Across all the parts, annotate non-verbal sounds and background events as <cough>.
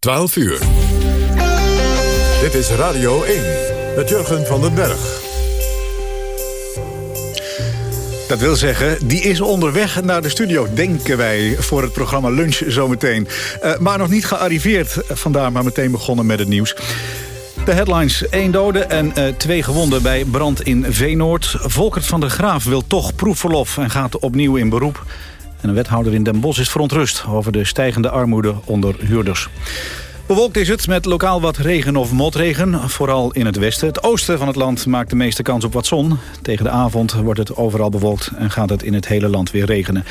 12 uur. Dit is Radio 1 met Jurgen van den Berg. Dat wil zeggen, die is onderweg naar de studio, denken wij... voor het programma Lunch zometeen. Uh, maar nog niet gearriveerd, vandaar maar meteen begonnen met het nieuws. De headlines, één dode en uh, twee gewonden bij brand in Veenoord. Volkert van der Graaf wil toch proefverlof en gaat opnieuw in beroep. En een wethouder in Den Bosch is verontrust over de stijgende armoede onder huurders. Bewolkt is het met lokaal wat regen of motregen, vooral in het westen. Het oosten van het land maakt de meeste kans op wat zon. Tegen de avond wordt het overal bewolkt en gaat het in het hele land weer regenen.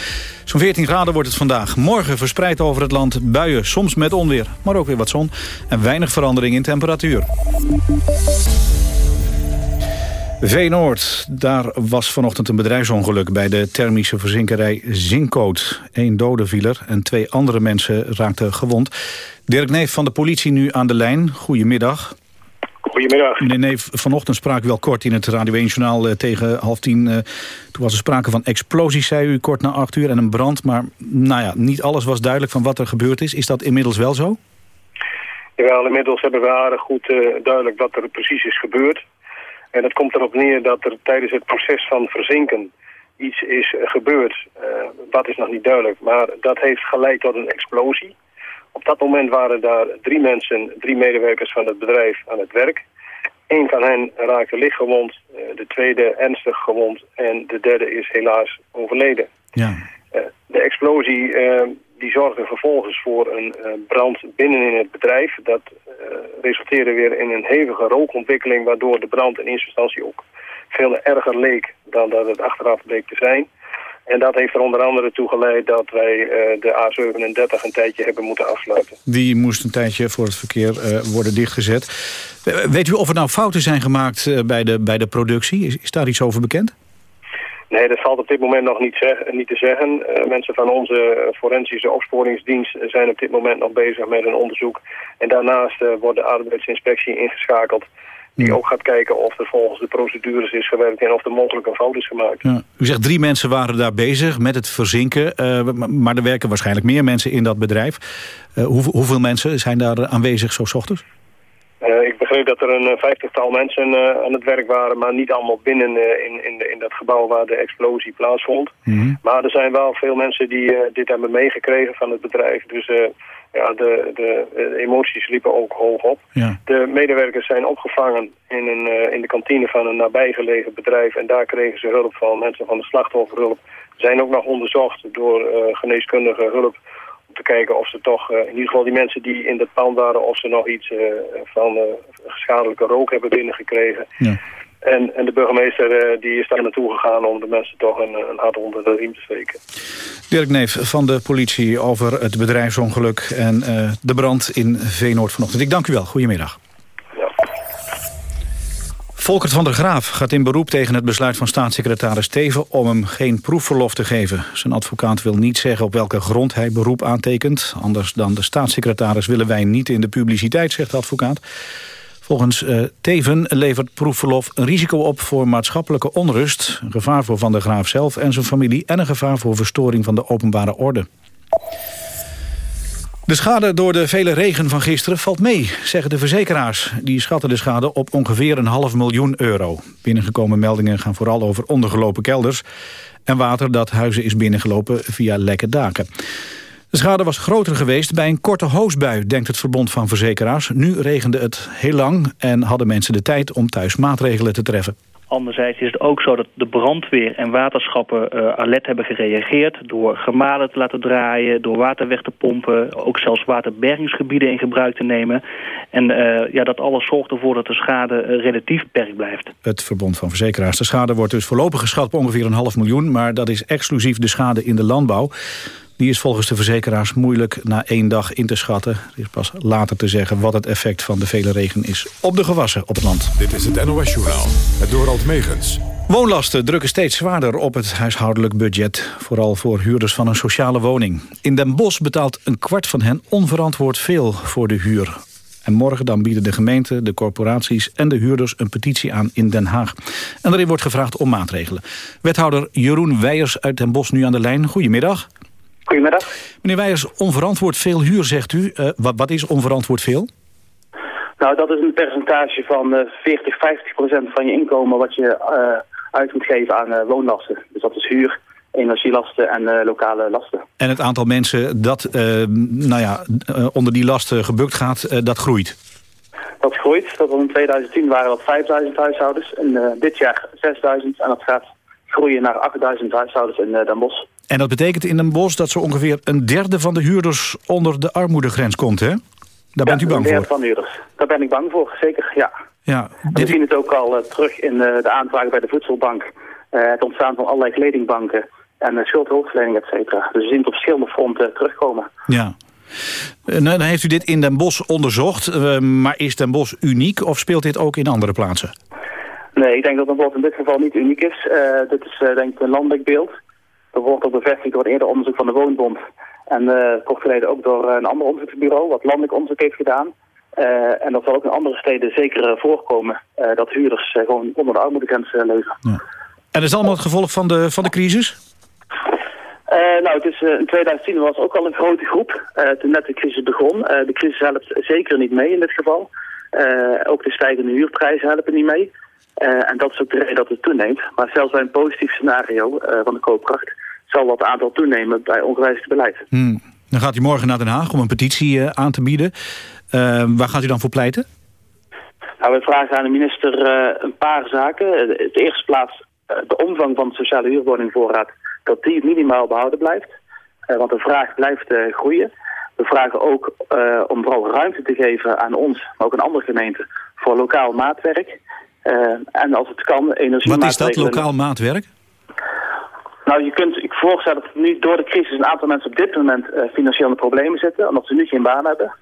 Zo'n 14 graden wordt het vandaag. Morgen verspreid over het land buien, soms met onweer, maar ook weer wat zon. En weinig verandering in temperatuur. Veenoord, daar was vanochtend een bedrijfsongeluk... bij de thermische verzinkerij Zinkoot. Eén dode viel er en twee andere mensen raakten gewond. Dirk Neef van de politie nu aan de lijn. Goedemiddag. Goedemiddag. Meneer Neef, vanochtend sprak u wel kort in het Radio 1-journaal eh, tegen half tien. Uh, toen was er sprake van explosies, zei u, kort na acht uur, en een brand. Maar nou ja, niet alles was duidelijk van wat er gebeurd is. Is dat inmiddels wel zo? Jawel, inmiddels hebben we aardig goed uh, duidelijk wat er precies is gebeurd. En het komt erop neer dat er tijdens het proces van verzinken iets is gebeurd. wat is nog niet duidelijk, maar dat heeft geleid tot een explosie. Op dat moment waren daar drie mensen, drie medewerkers van het bedrijf aan het werk. Eén van hen raakte lichtgewond, eh, de tweede ernstig gewond en de derde is helaas overleden. Ja. Eh, de explosie eh, die zorgde vervolgens voor een brand binnen in het bedrijf. Dat resulteerde weer in een hevige rookontwikkeling waardoor de brand in eerste instantie ook veel erger leek dan dat het achteraf bleek te zijn. En dat heeft er onder andere toe geleid dat wij uh, de A37 een tijdje hebben moeten afsluiten. Die moest een tijdje voor het verkeer worden dichtgezet. Weet u of er nou fouten zijn gemaakt bij, de, bij de productie? Is, is, daar iets over bekend? Nee, dat valt op dit moment nog niet, zeg, niet te zeggen. mensen van onze forensische opsporingsdienst zijn op dit moment nog bezig met een onderzoek. En daarnaast wordt de arbeidsinspectie ingeschakeld die ook gaat kijken of er volgens de procedures is gewerkt... en of er mogelijk een fout is gemaakt. Ja. U zegt drie mensen waren daar bezig met het verzinken. Uh, maar er werken waarschijnlijk meer mensen in dat bedrijf. Hoe, hoeveel mensen zijn daar aanwezig zo s ochtends? Uh, ik begreep dat er een vijftigtal mensen aan het werk waren... maar niet allemaal binnen in, in, in dat gebouw waar de explosie plaatsvond. Mm -hmm. Maar er zijn wel veel mensen die dit hebben meegekregen van het bedrijf. Dus ja, de, de, emoties liepen ook hoog op. Ja. De medewerkers zijn opgevangen in, een, in de kantine van een nabijgelegen bedrijf. En daar kregen ze hulp van mensen van de slachtofferhulp. Zijn ook nog onderzocht door geneeskundige hulp. Om te kijken of ze toch, uh, in ieder geval die mensen die in het pand waren... of ze nog iets van schadelijke rook hebben binnengekregen. Ja. En, en de burgemeester die is daar naartoe gegaan om de mensen toch een, een hart onder de riem te steken. Dirk Neef van de politie over het bedrijfsongeluk en de brand in Veenoord vanochtend. Ik dank u wel. Goedemiddag. Volkert van der Graaf gaat in beroep tegen het besluit van staatssecretaris Teven om hem geen proefverlof te geven. Zijn advocaat wil niet zeggen op welke grond hij beroep aantekent. Anders dan de staatssecretaris willen wij niet in de publiciteit, zegt de advocaat. Volgens uh, Teven levert proefverlof een risico op voor maatschappelijke onrust... een gevaar voor Van der Graaf zelf en zijn familie... en een gevaar voor verstoring van de openbare orde. De schade door de vele regen van gisteren valt mee, zeggen de verzekeraars. Die schatten de schade op ongeveer een half miljoen euro. Binnengekomen meldingen gaan vooral over ondergelopen kelders... en water dat huizen is binnengelopen via lekke daken. De schade was groter geweest bij een korte hoosbui, denkt het Verbond van Verzekeraars. Nu regende het heel lang en hadden mensen de tijd om thuis maatregelen te treffen. Anderzijds is het ook zo dat de brandweer en waterschappen uh, alert hebben gereageerd... door gemalen te laten draaien, door water weg te pompen... ook zelfs waterbergingsgebieden in gebruik te nemen. En uh, ja, dat alles zorgt ervoor dat de schade uh, relatief beperkt blijft. Het Verbond van Verzekeraars. De schade wordt dus voorlopig geschat op ongeveer een half miljoen... maar dat is exclusief de schade in de landbouw. Die is volgens de verzekeraars moeilijk na één dag in te schatten. Er is pas later te zeggen wat het effect van de vele regen is op de gewassen op het land. Dit is het NOS Journaal, het Dorald Megens. Woonlasten drukken steeds zwaarder op het huishoudelijk budget. Vooral voor huurders van een sociale woning. In Den Bosch betaalt een kwart van hen onverantwoord veel voor de huur. En morgen dan bieden de gemeente, de corporaties en de huurders een petitie aan in Den Haag. En daarin wordt gevraagd om maatregelen. Wethouder Jeroen Weijers uit Den Bosch nu aan de lijn. Goedemiddag. Goedemiddag. Meneer Weijers, onverantwoord veel huur, zegt u. Uh, wat, wat is onverantwoord veel? Nou, dat is een percentage van uh, 40, 50 procent van je inkomen... wat je uh, uit moet geven aan woonlasten. Dus dat is huur, energielasten en lokale lasten. En het aantal mensen dat nou ja, onder die lasten gebukt gaat, dat groeit? Dat groeit. Dat in 2010 waren dat 5000 huishoudens. En dit jaar 6000. En dat gaat groeien naar 8000 huishoudens in Den Bosch. En dat betekent in Den Bosch dat zo ongeveer een derde van de huurders onder de armoedegrens komt, hè? Daar bent u bang voor? van huurders. Daar ben ik bang voor, zeker, ja. ja dit... We zien het ook al uh, terug in uh, de aanvragen bij de voedselbank. Uh, het ontstaan van allerlei kledingbanken en schuldhulpverlening, et cetera. Dus we zien het op verschillende fronten terugkomen. Ja. Nou, dan heeft u dit in Den Bosch onderzocht. maar is Den Bosch uniek of speelt dit ook in andere plaatsen? Nee, ik denk dat Bosch in dit geval niet uniek is. dit is denk ik een landelijk beeld. Dat wordt ook bevestigd door het eerder onderzoek van de Woonbond. En uh, kort geleden ook door een ander onderzoeksbureau, wat landelijk onderzoek heeft gedaan. En dat zal ook in andere steden zeker voorkomen, dat huurders gewoon onder de armoedegrens leven. Ja. En is dat allemaal het gevolg van de, van de crisis? nou, het is, in 2010 was ook al een grote groep, toen net de crisis begon. de crisis helpt zeker niet mee in dit geval. ook de stijgende huurprijzen helpen niet mee. En dat is ook de reden dat het toeneemt. Maar zelfs bij een positief scenario van de koopkracht zal dat aantal toenemen bij ongewijzigd beleid. Hmm. Dan gaat u morgen naar Den Haag om een petitie uh, aan te bieden. Waar gaat u dan voor pleiten? Nou, we vragen aan de minister een paar zaken. Het eerste plaats de omvang van de sociale huurwoningvoorraad... dat die minimaal behouden blijft. want de vraag blijft groeien. We vragen ook om vooral ruimte te geven aan ons, maar ook aan andere gemeenten... voor lokaal maatwerk. En als het kan, energie. Wat is dat, lokaal maatwerk? Nou, je kunt ik voorstellen dat nu door de crisis een aantal mensen op dit moment uh, financiële problemen zitten, omdat ze nu geen baan hebben.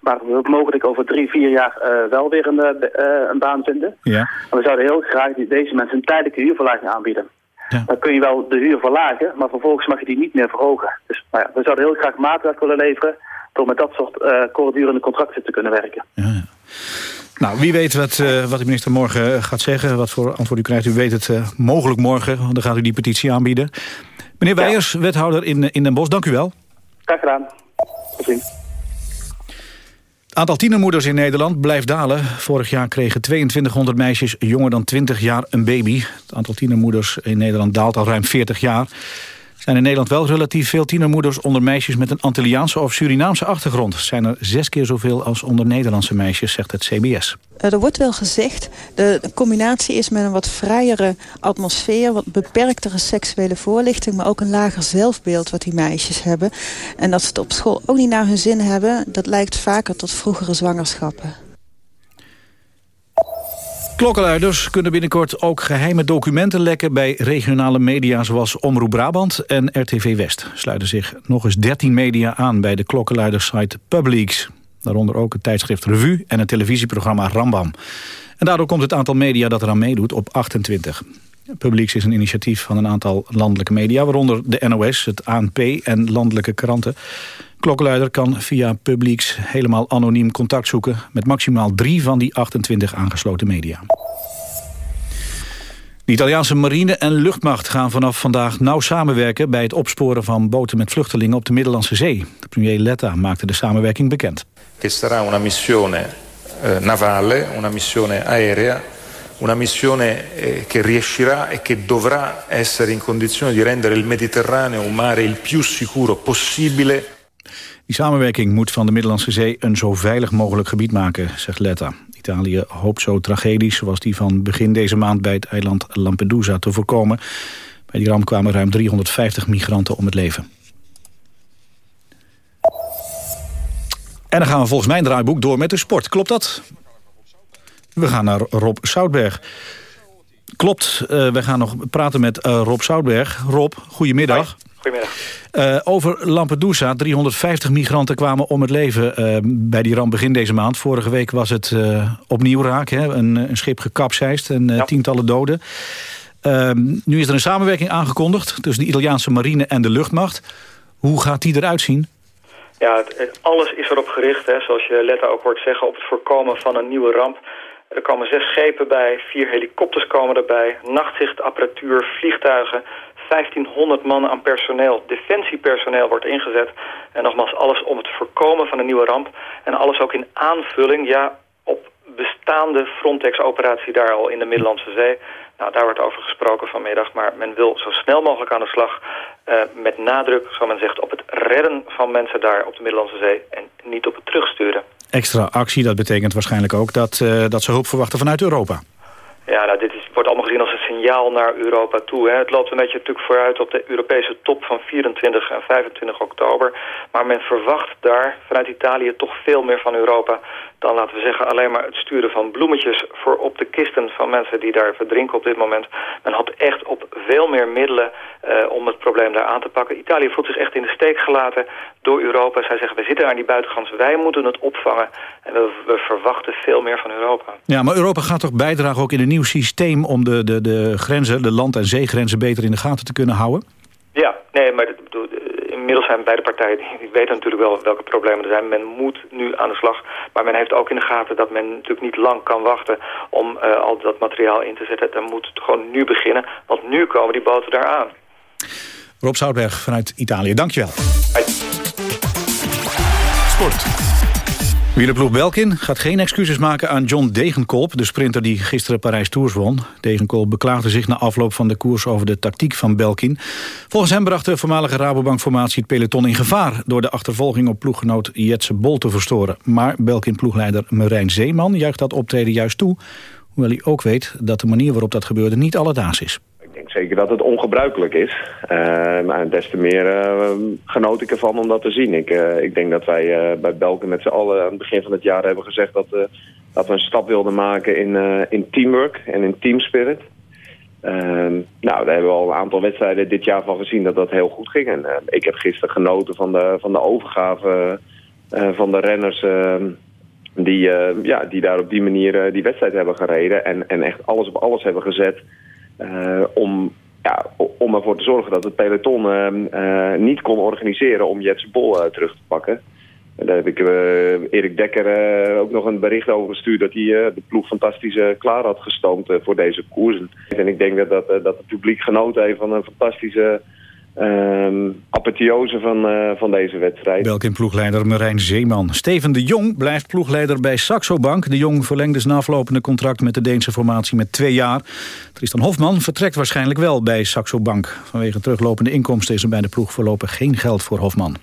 Maar we mogelijk over drie, vier jaar uh, wel weer een, uh, een baan vinden. Ja. En we zouden heel graag deze mensen een tijdelijke huurverlaging aanbieden. Ja. Dan kun je wel de huur verlagen, maar vervolgens mag je die niet meer verhogen. Dus nou ja, we zouden heel graag maatwerk willen leveren door met dat soort uh, kortdurende contracten te kunnen werken. Ja. Nou, wie weet wat, uh, wat de minister morgen eh, gaat zeggen. Wat voor antwoord u krijgt. U weet het uh, mogelijk morgen. Dan gaat u die petitie aanbieden. Meneer Weijers, ja. wethouder in, in Den Bosch. Dank u wel. Graag gedaan. Tot ziens. Het aantal tienermoeders in Nederland blijft dalen. Vorig jaar kregen 2200 meisjes jonger dan 20 jaar een baby. Het aantal tienermoeders in Nederland daalt al ruim 40 jaar zijn in Nederland wel relatief veel tienermoeders onder meisjes met een Antilliaanse of Surinaamse achtergrond. Zijn er zes keer zoveel als onder Nederlandse meisjes, zegt het CBS. Eh, er wordt wel gezegd, de combinatie is met een wat vrijere atmosfeer... wat beperktere seksuele voorlichting... maar ook een lager zelfbeeld wat die meisjes hebben. En dat ze het op school ook niet naar hun zin hebben... dat lijkt vaker tot vroegere zwangerschappen. Klokkenluiders kunnen binnenkort ook geheime documenten lekken... bij regionale media zoals Omroep Brabant en RTV West. Sluiten zich nog eens 13 media aan bij de klokkenluidersite Publix. Daaronder ook het tijdschrift Revue en het televisieprogramma Rambam. En daardoor komt het aantal media dat eraan meedoet op 28. Publix is een initiatief van een aantal landelijke media... waaronder de NOS, het ANP en landelijke kranten. Klokkenluider kan via Publix helemaal anoniem contact zoeken... met maximaal drie van die 28 aangesloten media. De Italiaanse marine en luchtmacht gaan vanaf vandaag nauw samenwerken... bij het opsporen van boten met vluchtelingen op de Middellandse Zee. De premier Letta maakte de samenwerking bekend. Het sarà una missione eh, navale, una missione aerea una missione eh, che riuscirà e che dovrà essere in condizione di rendere il Mediterraneo un mare il più sicuro possibile. Die samenwerking moet van de Middellandse Zee een zo veilig mogelijk gebied maken, zegt Letta. Italië hoopt zo tragedies zoals die van begin deze maand bij het eiland Lampedusa te voorkomen. Bij die ramp kwamen ruim 350 migranten om het leven. En dan gaan we volgens mijn draaiboek door met de sport. Klopt dat? We gaan naar Rob Soutberg. Klopt, uh, we gaan nog praten met uh, Rob Soutberg. Rob, goedemiddag. Goedemiddag. Uh, over Lampedusa, 350 migranten kwamen om het leven bij die ramp begin deze maand. Vorige week was het opnieuw raak, hè? Een, een, schip gekapseist en ja. tientallen doden. Ehm, nu is er een samenwerking aangekondigd tussen de Italiaanse marine en de luchtmacht. Hoe gaat die eruit zien? Ja, het, alles is erop gericht, hè, zoals je Letta ook hoort zeggen, op het voorkomen van een nieuwe ramp. Er komen zes schepen bij, vier helikopters komen erbij, nachtzichtapparatuur, vliegtuigen, 1500 man aan personeel, defensiepersoneel wordt ingezet. En nogmaals, alles om het voorkomen van een nieuwe ramp. En alles ook in aanvulling, ja, op bestaande Frontex-operatie daar al in de Middellandse Zee. Nou, daar wordt over gesproken vanmiddag, maar men wil zo snel mogelijk aan de slag... Uh, met nadruk, zo men zegt, op het redden van mensen daar op de Middellandse Zee... en niet op het terugsturen. Extra actie, dat betekent waarschijnlijk ook dat, uh, dat ze hulp verwachten vanuit Europa. Ja, nou, dit is, wordt allemaal gezien als een signaal naar Europa toe. Hè. Het loopt een beetje natuurlijk vooruit op de Europese top van 24 en 25 oktober. Maar men verwacht daar vanuit Italië toch veel meer van Europa... dan, laten we zeggen, alleen maar het sturen van bloemetjes... voor op de kisten van mensen die daar verdrinken op dit moment. Men had echt op veel meer middelen uh, om het probleem daar aan te pakken. Italië voelt zich echt in de steek gelaten door Europa. Zij zeggen, we zitten aan die buitengrens, wij moeten het opvangen. En we, we, verwachten veel meer van Europa. Ja, maar Europa gaat toch bijdragen ook in een nieuw systeem... om de, de, de grenzen, de land- en zeegrenzen beter in de gaten te kunnen houden? Ja, nee, maar bedoel, inmiddels zijn beide partijen... <laughs> die weten natuurlijk wel welke problemen er zijn. Men moet nu aan de slag. Maar men heeft ook in de gaten dat men natuurlijk niet lang kan wachten... om uh, al dat materiaal in te zetten. Dan moet het gewoon nu beginnen. Want nu komen die boten daar aan. Rob Zoutberg vanuit Italië, dankjewel. Sport. Wielerploeg Belkin gaat geen excuses maken aan John Degenkolb... de sprinter die gisteren Parijs Tours won. Degenkolb beklaagde zich na afloop van de koers over de tactiek van Belkin. Volgens hem bracht de voormalige Rabobank-formatie het peloton in gevaar... door de achtervolging op ploeggenoot Jetse Bol te verstoren. Maar Belkin-ploegleider Marijn Zeeman juicht dat optreden juist toe... hoewel hij ook weet dat de manier waarop dat gebeurde niet alledaags is zeker dat het ongebruikelijk is. Maar des te meer uh, genoot ik ervan om dat te zien. Ik, uh, ik denk dat wij bij Belken met z'n allen aan het begin van het jaar hebben gezegd... dat, dat we een stap wilden maken in, in teamwork en in teamspirit. Ehm, nou, daar hebben we al een aantal wedstrijden dit jaar van gezien dat dat heel goed ging. En ik heb gisteren genoten van de, van de overgave van de renners... Ehm, die, ja, die daar op die manier die wedstrijd hebben gereden. En, en echt alles op alles hebben gezet om, ja, om ervoor te zorgen dat het peloton uh, niet kon organiseren om Jetse Bol terug te pakken. Daar heb ik Erik Dekker ook nog een bericht over gestuurd... dat hij de ploeg fantastisch klaar had gestoomd voor deze koersen. En ik denk dat, dat, dat het publiek genoten heeft van een fantastische um, apotheose van, uh, van deze wedstrijd. Belkin-ploegleider Marijn Zeeman. Steven de Jong blijft ploegleider bij Saxo Bank. De Jong verlengde zijn aflopende contract met de Deense formatie met twee jaar. Tristan Hofman vertrekt waarschijnlijk wel bij Saxo Bank. Vanwege teruglopende inkomsten is er bij de ploeg voorlopig geen geld voor Hofman.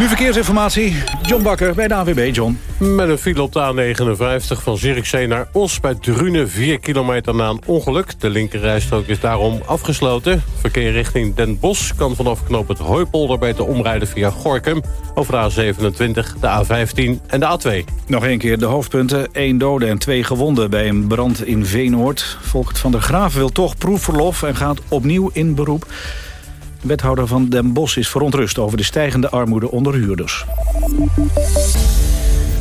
Nu verkeersinformatie. John Bakker bij de AWB. John. Met een file op de A59 van Zierikzee naar Os bij Drunen. 4 kilometer na een ongeluk. De linkerrijstrook is daarom afgesloten. Verkeer richting Den Bosch kan vanaf knoop het Hooipolder beter omrijden via Gorkum. Over de A27, de A15 en de A2. Nog een keer de hoofdpunten. 1 dode en twee gewonden bij een brand in Veenoord. Volkt van der Graaf wil toch proefverlof en gaat opnieuw in beroep. De wethouder van Den Bosch is verontrust over de stijgende armoede onder huurders.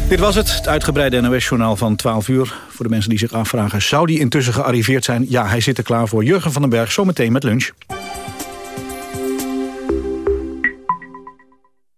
Dit was het, het uitgebreide NOS-journaal van 12 uur. Voor de mensen die zich afvragen, zou die intussen gearriveerd zijn? Ja, hij zit er klaar voor. Jurgen van den Berg, zometeen met lunch.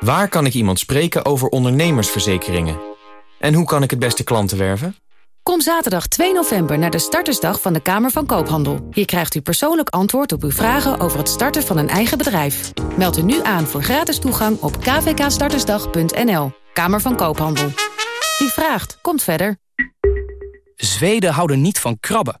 Waar kan ik iemand spreken over ondernemersverzekeringen? En hoe kan ik het beste klanten werven? Kom zaterdag 2 november naar de startersdag van de Kamer van Koophandel. Hier krijgt u persoonlijk antwoord op uw vragen over het starten van een eigen bedrijf. Meld u nu aan voor gratis toegang op kvkstartersdag.nl. Kamer van Koophandel. Wie vraagt, komt verder. Zweden houden niet van krabben.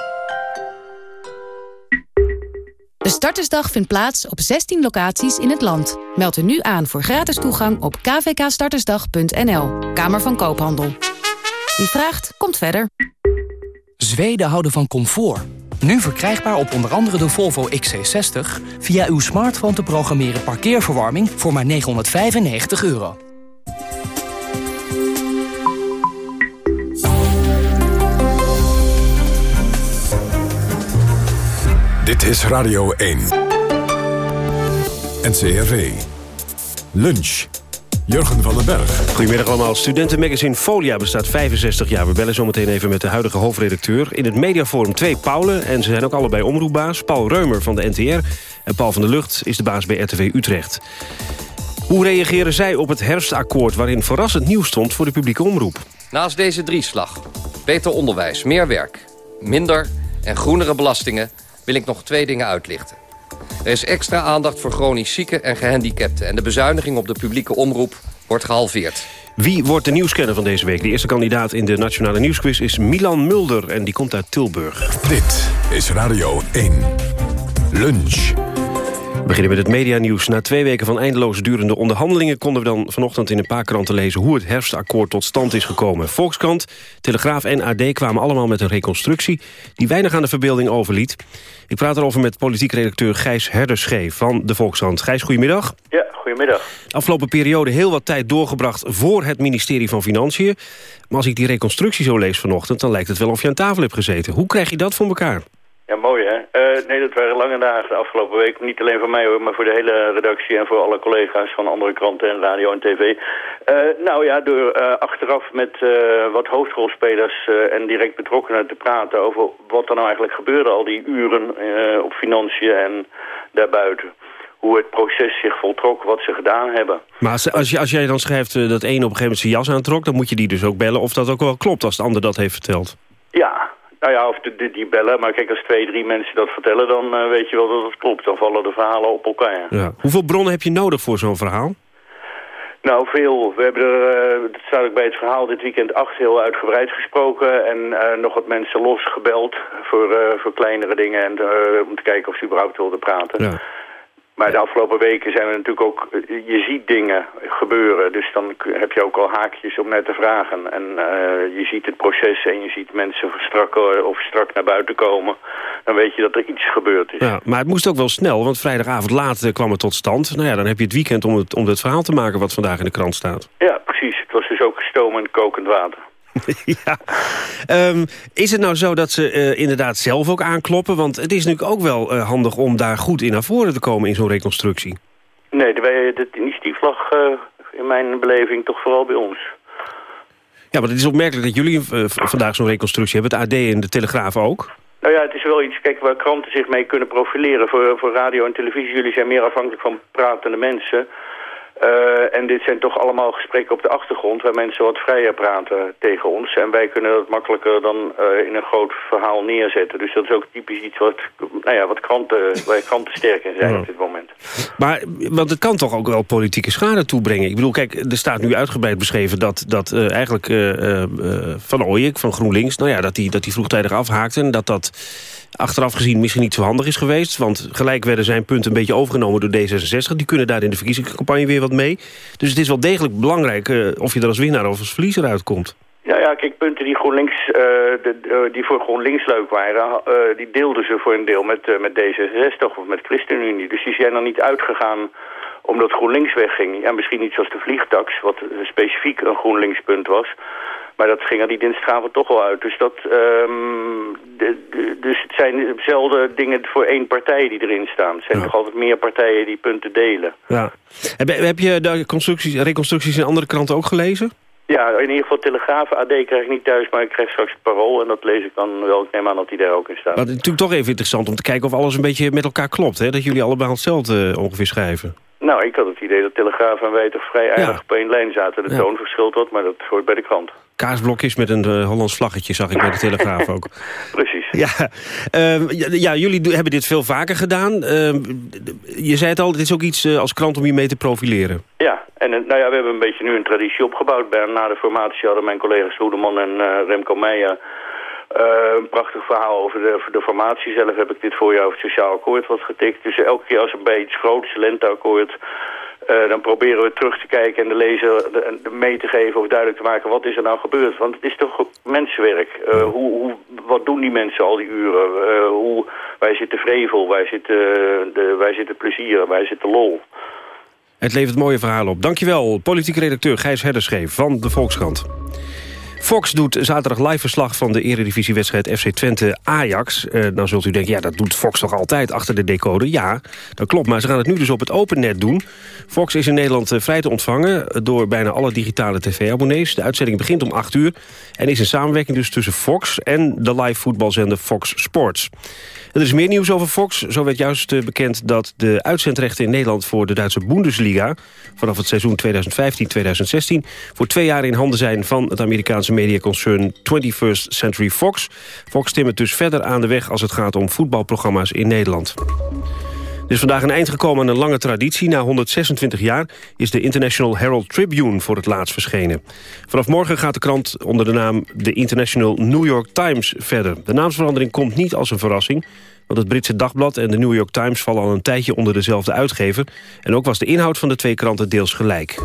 De startersdag vindt plaats op 16 locaties in het land. Meld u nu aan voor gratis toegang op kvkstartersdag.nl. Kamer van Koophandel. Wie vraagt, komt verder. Zweden houden van comfort. Nu verkrijgbaar op onder andere de Volvo XC60... via uw smartphone te programmeren parkeerverwarming voor maar 995 euro. Dit is Radio 1. NCRV. Lunch. Jurgen van den Berg. Goedemiddag allemaal. Studentenmagazine Folia bestaat 65 jaar. We bellen zometeen even met de huidige hoofdredacteur. In het mediaforum twee Paulen en ze zijn ook allebei omroepbaas. Paul Reumer van de NTR en Paul van der Lucht is de baas bij RTV Utrecht. Hoe reageren zij op het herfstakkoord... waarin verrassend nieuws stond voor de publieke omroep? Naast deze drieslag, beter onderwijs, meer werk, minder en groenere belastingen... wil ik nog twee dingen uitlichten. Er is extra aandacht voor chronisch zieken en gehandicapten... en de bezuiniging op de publieke omroep wordt gehalveerd. Wie wordt de nieuwskenner van deze week? De eerste kandidaat in de Nationale Nieuwsquiz is Milan Mulder... en die komt uit Tilburg. Dit is Radio 1. Lunch. We beginnen met het medianieuws. Na twee weken van eindeloos durende onderhandelingen... konden we dan vanochtend in een paar kranten lezen... hoe het herfstakkoord tot stand is gekomen. Volkskrant, Telegraaf en AD kwamen allemaal met een reconstructie... die weinig aan de verbeelding overliet. Ik praat erover met politiek redacteur Gijs Herderschee van de Volkskrant. Gijs, goedemiddag. Ja, goedemiddag. Afgelopen periode heel wat tijd doorgebracht voor het ministerie van Financiën. Maar als ik die reconstructie zo lees vanochtend... dan lijkt het wel of je aan tafel hebt gezeten. Hoe krijg je dat voor elkaar? Ja, mooi hè. Uh, nee, dat waren lange dagen de afgelopen week. Niet alleen voor mij hoor, maar voor de hele redactie en voor alle collega's van andere kranten en radio en tv. Uh, nou ja, door uh, achteraf met wat hoofdrolspelers en direct betrokkenen te praten over wat er nou eigenlijk gebeurde al die uren op financiën en daarbuiten. Hoe het proces zich voltrok, wat ze gedaan hebben. Maar als, als jij dan schrijft dat één op een gegeven moment zijn jas aantrok... dan moet je die dus ook bellen of dat ook wel klopt als de ander dat heeft verteld. Ja, nou ja, of de, de, die bellen. Maar kijk, als twee, drie mensen dat vertellen, dan uh, weet je wel dat het klopt. Dan vallen de verhalen op elkaar. Ja. Hoeveel bronnen heb je nodig voor zo'n verhaal? Nou, veel. We hebben er, uh, dat staat ook bij het verhaal, dit weekend acht heel uitgebreid gesproken. En uh, nog wat mensen losgebeld voor, voor kleinere dingen. En om te kijken of ze überhaupt wilden praten. Ja. Maar de afgelopen weken zijn er natuurlijk ook... Je ziet dingen gebeuren, dus dan heb je ook al haakjes om net te vragen. En uh, je ziet het proces en je ziet mensen strak of strak naar buiten komen. Dan weet je dat er iets gebeurd is. Ja, maar het moest ook wel snel, want vrijdagavond laat kwam het tot stand. Nou ja, dan heb je het weekend om het, om het verhaal te maken wat vandaag in de krant staat. Ja, precies. Het was dus ook stomend kokend water. <laughs> ja. Um, is het nou zo dat ze uh, inderdaad zelf ook aankloppen? Want het is natuurlijk ook wel uh, handig om daar goed in naar voren te komen in zo'n reconstructie. Nee, de, de initiatief lag uh, in mijn beleving toch vooral bij ons. Ja, maar het is opmerkelijk dat jullie vandaag zo'n reconstructie hebben. Het AD en de Telegraaf ook. Nou ja, het is wel iets kijk, waar kranten zich mee kunnen profileren. Voor, voor radio en televisie, jullie zijn meer afhankelijk van pratende mensen... Uh, en dit zijn toch allemaal gesprekken op de achtergrond... waar mensen wat vrijer praten tegen ons. En wij kunnen dat makkelijker dan uh, in een groot verhaal neerzetten. Dus dat is ook typisch iets wat, nou ja, wat kranten, <laughs> waar kranten sterk in zijn op dit moment. Maar, want het kan toch ook wel politieke schade toebrengen? Ik bedoel, kijk, er staat nu uitgebreid beschreven... dat, dat uh, eigenlijk Van Ooyek van GroenLinks... nou ja, dat die, dat die vroegtijdig afhaakte... en dat dat achteraf gezien misschien niet zo handig is geweest. Want gelijk werden zijn punten een beetje overgenomen door D66. Die kunnen daar in de verkiezingscampagne weer wat mee. Dus het is wel degelijk belangrijk uh, of je er als winnaar of als verliezer uitkomt. Ja, ja, kijk, punten die, GroenLinks, de, uh, die voor GroenLinks leuk waren... die deelden ze voor een deel met, met D66 of met ChristenUnie. Dus die zijn er niet uitgegaan omdat GroenLinks wegging. Ja, misschien niet zoals de vliegtax, wat specifiek een GroenLinks-punt was... Maar dat ging er die dinsdagavond toch wel uit. Dus, dat, um, de, de, dus het zijn zelden dingen voor één partij die erin staan. Het zijn ja. nog altijd meer partijen die punten delen. Ja. Heb, heb je de reconstructies in andere kranten ook gelezen? Ja, in ieder geval Telegraaf. AD krijg ik niet thuis, maar ik krijg straks het parool. En dat lees ik dan wel. Ik neem aan dat die daar ook in staat. Maar het is natuurlijk toch even interessant om te kijken of alles een beetje met elkaar klopt. Hè? Dat jullie allemaal hetzelfde eh, ongeveer schrijven. Nou, ik had het idee dat Telegraaf en wij toch vrij aardig op één lijn zaten. De Ja. toon verschilt wat, maar dat hoort bij de krant. Kaasblokjes met een eh, Hollands vlaggetje zag ik bij de <laughs> Telegraaf ook. Precies. Ja, ehm, ja, jullie hebben dit veel vaker gedaan. Ehm, je zei het al, dit is ook iets eh, als krant om je mee te profileren. Ja, en eh, nou ja, we hebben een beetje nu een traditie opgebouwd. Na de formatie hadden mijn collega's Hoedeman en Remco Meijer... een prachtig verhaal over de, over de formatie. Zelf heb ik dit voorjaar over het sociaal akkoord wat getikt. Dus elke keer als er bij iets groots, lenteakkoord... eh, dan proberen we terug te kijken en de lezer de- de mee te geven of duidelijk te maken wat is er nou gebeurd. Want het is toch mensenwerk. Eh, hoe, hoe, wat doen die mensen al die uren? Eh, hoe, wij zitten vrevel, wij zitten, de, plezier, wij zitten lol. Het levert mooie verhalen op. Dankjewel, politiek redacteur Gijs Herderscheef van de Volkskrant. Fox doet zaterdag live verslag van de eredivisiewedstrijd FC Twente-Ajax. Eh, dan zult u denken, ja, dat doet Fox toch altijd achter de decoder? Ja, dat klopt, maar ze gaan het nu dus op het open net doen. Fox is in Nederland eh, vrij te ontvangen door bijna alle digitale tv-abonnees. De uitzending begint om 8 uur en is een samenwerking dus tussen Fox en de live voetbalzender Fox Sports. Er is meer nieuws over Fox. Zo werd juist eh, bekend dat de uitzendrechten in Nederland... voor de Duitse Bundesliga vanaf het seizoen 2015-2016... voor twee jaar in handen zijn van het Amerikaanse mediaconcern 21st Century Fox. Fox timmert dus verder aan de weg als het gaat om voetbalprogramma's in Nederland. Er is vandaag een eind gekomen aan een lange traditie. Na 126 jaar is de International Herald Tribune voor het laatst verschenen. Vanaf morgen gaat de krant onder de naam de International New York Times verder. De naamsverandering komt niet als een verrassing... want het Britse Dagblad en de New York Times vallen al een tijdje onder dezelfde uitgever... en ook was de inhoud van de twee kranten deels gelijk.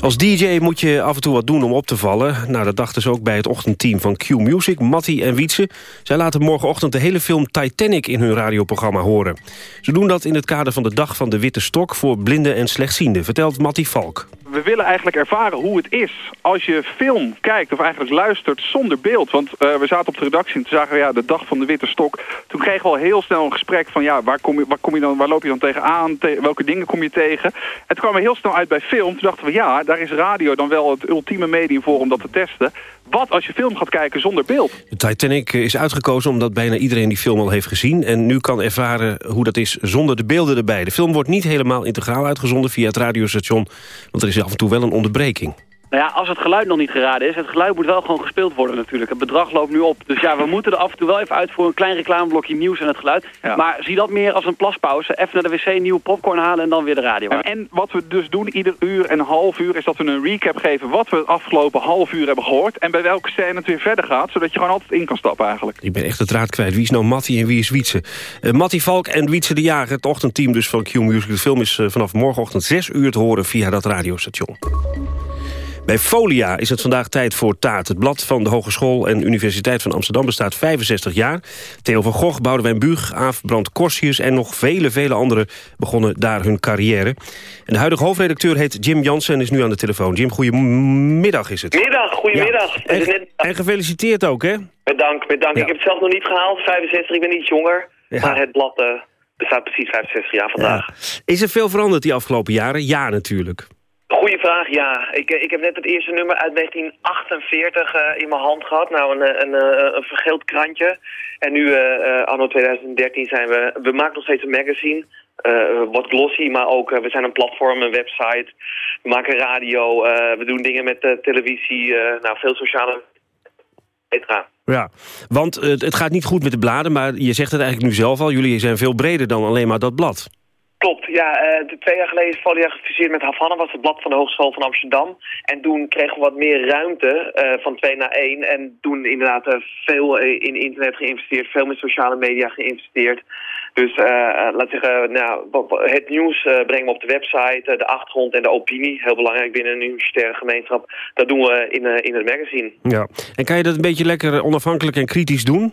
Als DJ moet je af en toe wat doen om op te vallen. Nou, dat dachten ze ook bij het ochtendteam van Q-Music, Matti en Wietse. Zij laten morgenochtend de hele film Titanic in hun radioprogramma horen. Ze doen dat in het kader van de Dag van de Witte Stok... voor blinden en slechtzienden, vertelt Matti Valk. We willen eigenlijk ervaren hoe het is als je film kijkt of eigenlijk luistert zonder beeld. Want eh, we zaten op de redactie en toen zagen we ja, de dag van de witte stok. Toen kregen we al heel snel een gesprek van ja, waar, kom je, waar, kom je dan, waar loop je dan tegenaan? Te, welke dingen kom je tegen? En toen kwamen we heel snel uit bij film. Toen dachten we ja, daar is radio dan wel het ultieme medium voor om dat te testen. Wat als je film gaat kijken zonder beeld? De Titanic is uitgekozen omdat bijna iedereen die film al heeft gezien... en nu kan ervaren hoe dat is zonder de beelden erbij. De film wordt niet helemaal integraal uitgezonden via het radiostation... want er is af en toe wel een onderbreking. Nou ja, als het geluid nog niet geraden is, het geluid moet wel gewoon gespeeld worden natuurlijk. Het bedrag loopt nu op. Dus ja, we moeten er af en toe wel even uit voor een klein reclameblokje nieuws en het geluid. Maar zie dat meer als een plaspauze. Even naar de wc, nieuwe popcorn halen en dan weer de radio. En, en wat we dus doen ieder uur en een half uur... is dat we een recap geven wat we het afgelopen half uur hebben gehoord... en bij welke scène het weer verder gaat... zodat je gewoon altijd in kan stappen eigenlijk. Ik ben echt het draad kwijt. Wie is nou Matti en wie is Wietse? Uh, Matti Valk en Wietse de Jager, het ochtendteam dus van Q-Music. De film is uh, vanaf morgenochtend 6 uur te horen via dat radiostation. Bij Folia is het vandaag tijd voor Taart. Het blad van de Hogeschool en Universiteit van Amsterdam bestaat 65 jaar. Theo van Gogh, Boudewijn Buug, Aaf Brand Korsius... en nog vele, vele anderen begonnen daar hun carrière. En de huidige hoofdredacteur heet Jim Jansen en is nu aan de telefoon. Jim, goedemiddag is het. Middag, goedemiddag. Ja. En, gefeliciteerd ook, hè? Bedankt, bedankt. Ja. Ik heb het zelf nog niet gehaald, 65, ik ben iets jonger. Ja. Maar het blad uh, bestaat precies 65 jaar vandaag. Is er veel veranderd die afgelopen jaren? Ja, natuurlijk. Goeie vraag, ja. Ik, ik heb net het eerste nummer uit 1948 uh, in mijn hand gehad. Nou, een, een, een, een vergeeld krantje. En nu, anno 2013, zijn we... We maken nog steeds een magazine. Wat glossy, maar ook we zijn een platform, een website. We maken radio, we doen dingen met televisie. nou, veel sociale... Ja, want het gaat niet goed met de bladen, maar je zegt het eigenlijk nu zelf al. Jullie zijn veel breder dan alleen maar dat blad. Klopt, ja. Uh, twee jaar geleden is gefuseerd met Havana, was het blad van de Hogeschool van Amsterdam. En toen kregen we wat meer ruimte, uh, van twee naar één. En toen inderdaad uh, veel in internet geïnvesteerd, veel met sociale media geïnvesteerd. Dus laat zeggen, nou, het nieuws brengen we op de website, de achtergrond en de opinie. Heel belangrijk binnen een universitaire gemeenschap. Dat doen we in, in het magazine. Ja, en kan je dat een beetje lekker onafhankelijk en kritisch doen?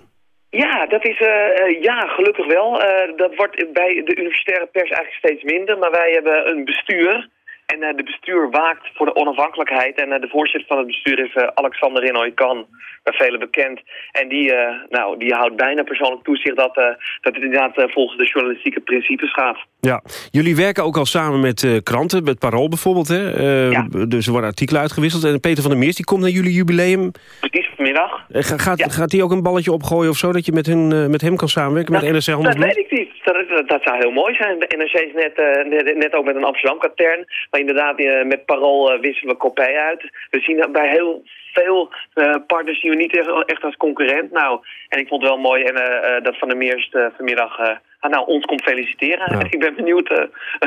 Ja, dat is, uh, ja, gelukkig wel. Uh, dat wordt bij de universitaire pers eigenlijk steeds minder. Maar wij hebben een bestuur En uh, de bestuur waakt voor de onafhankelijkheid. En de voorzitter van het bestuur is Alexander Renoy-Kan, bij velen bekend. En die, nou, die houdt bijna persoonlijk toezicht dat, dat het inderdaad volgens de journalistieke principes gaat. Ja, jullie werken ook al samen met kranten, met Parool bijvoorbeeld. Hè? ja. Dus er worden artikelen uitgewisseld. En Peter van der Meers die komt naar jullie jubileum. Precies, vanmiddag. gaat, ja. gaat die ook een balletje opgooien of zo, dat je met, hun, met hem kan samenwerken, met NRC Handelsblad? Dat weet ik niet. Dat, dat, dat, zou heel mooi zijn. De NRC is net, net, net ook met een Amsterdam-katern. Maar inderdaad, met Parool wisselen we kopij uit. We zien bij heel veel uh, partners zien we niet echt als concurrent. Nou, en ik vond het wel mooi en, uh, dat Van der Meers vanmiddag nou, ons komt feliciteren. Ja. <laughs> Ik ben benieuwd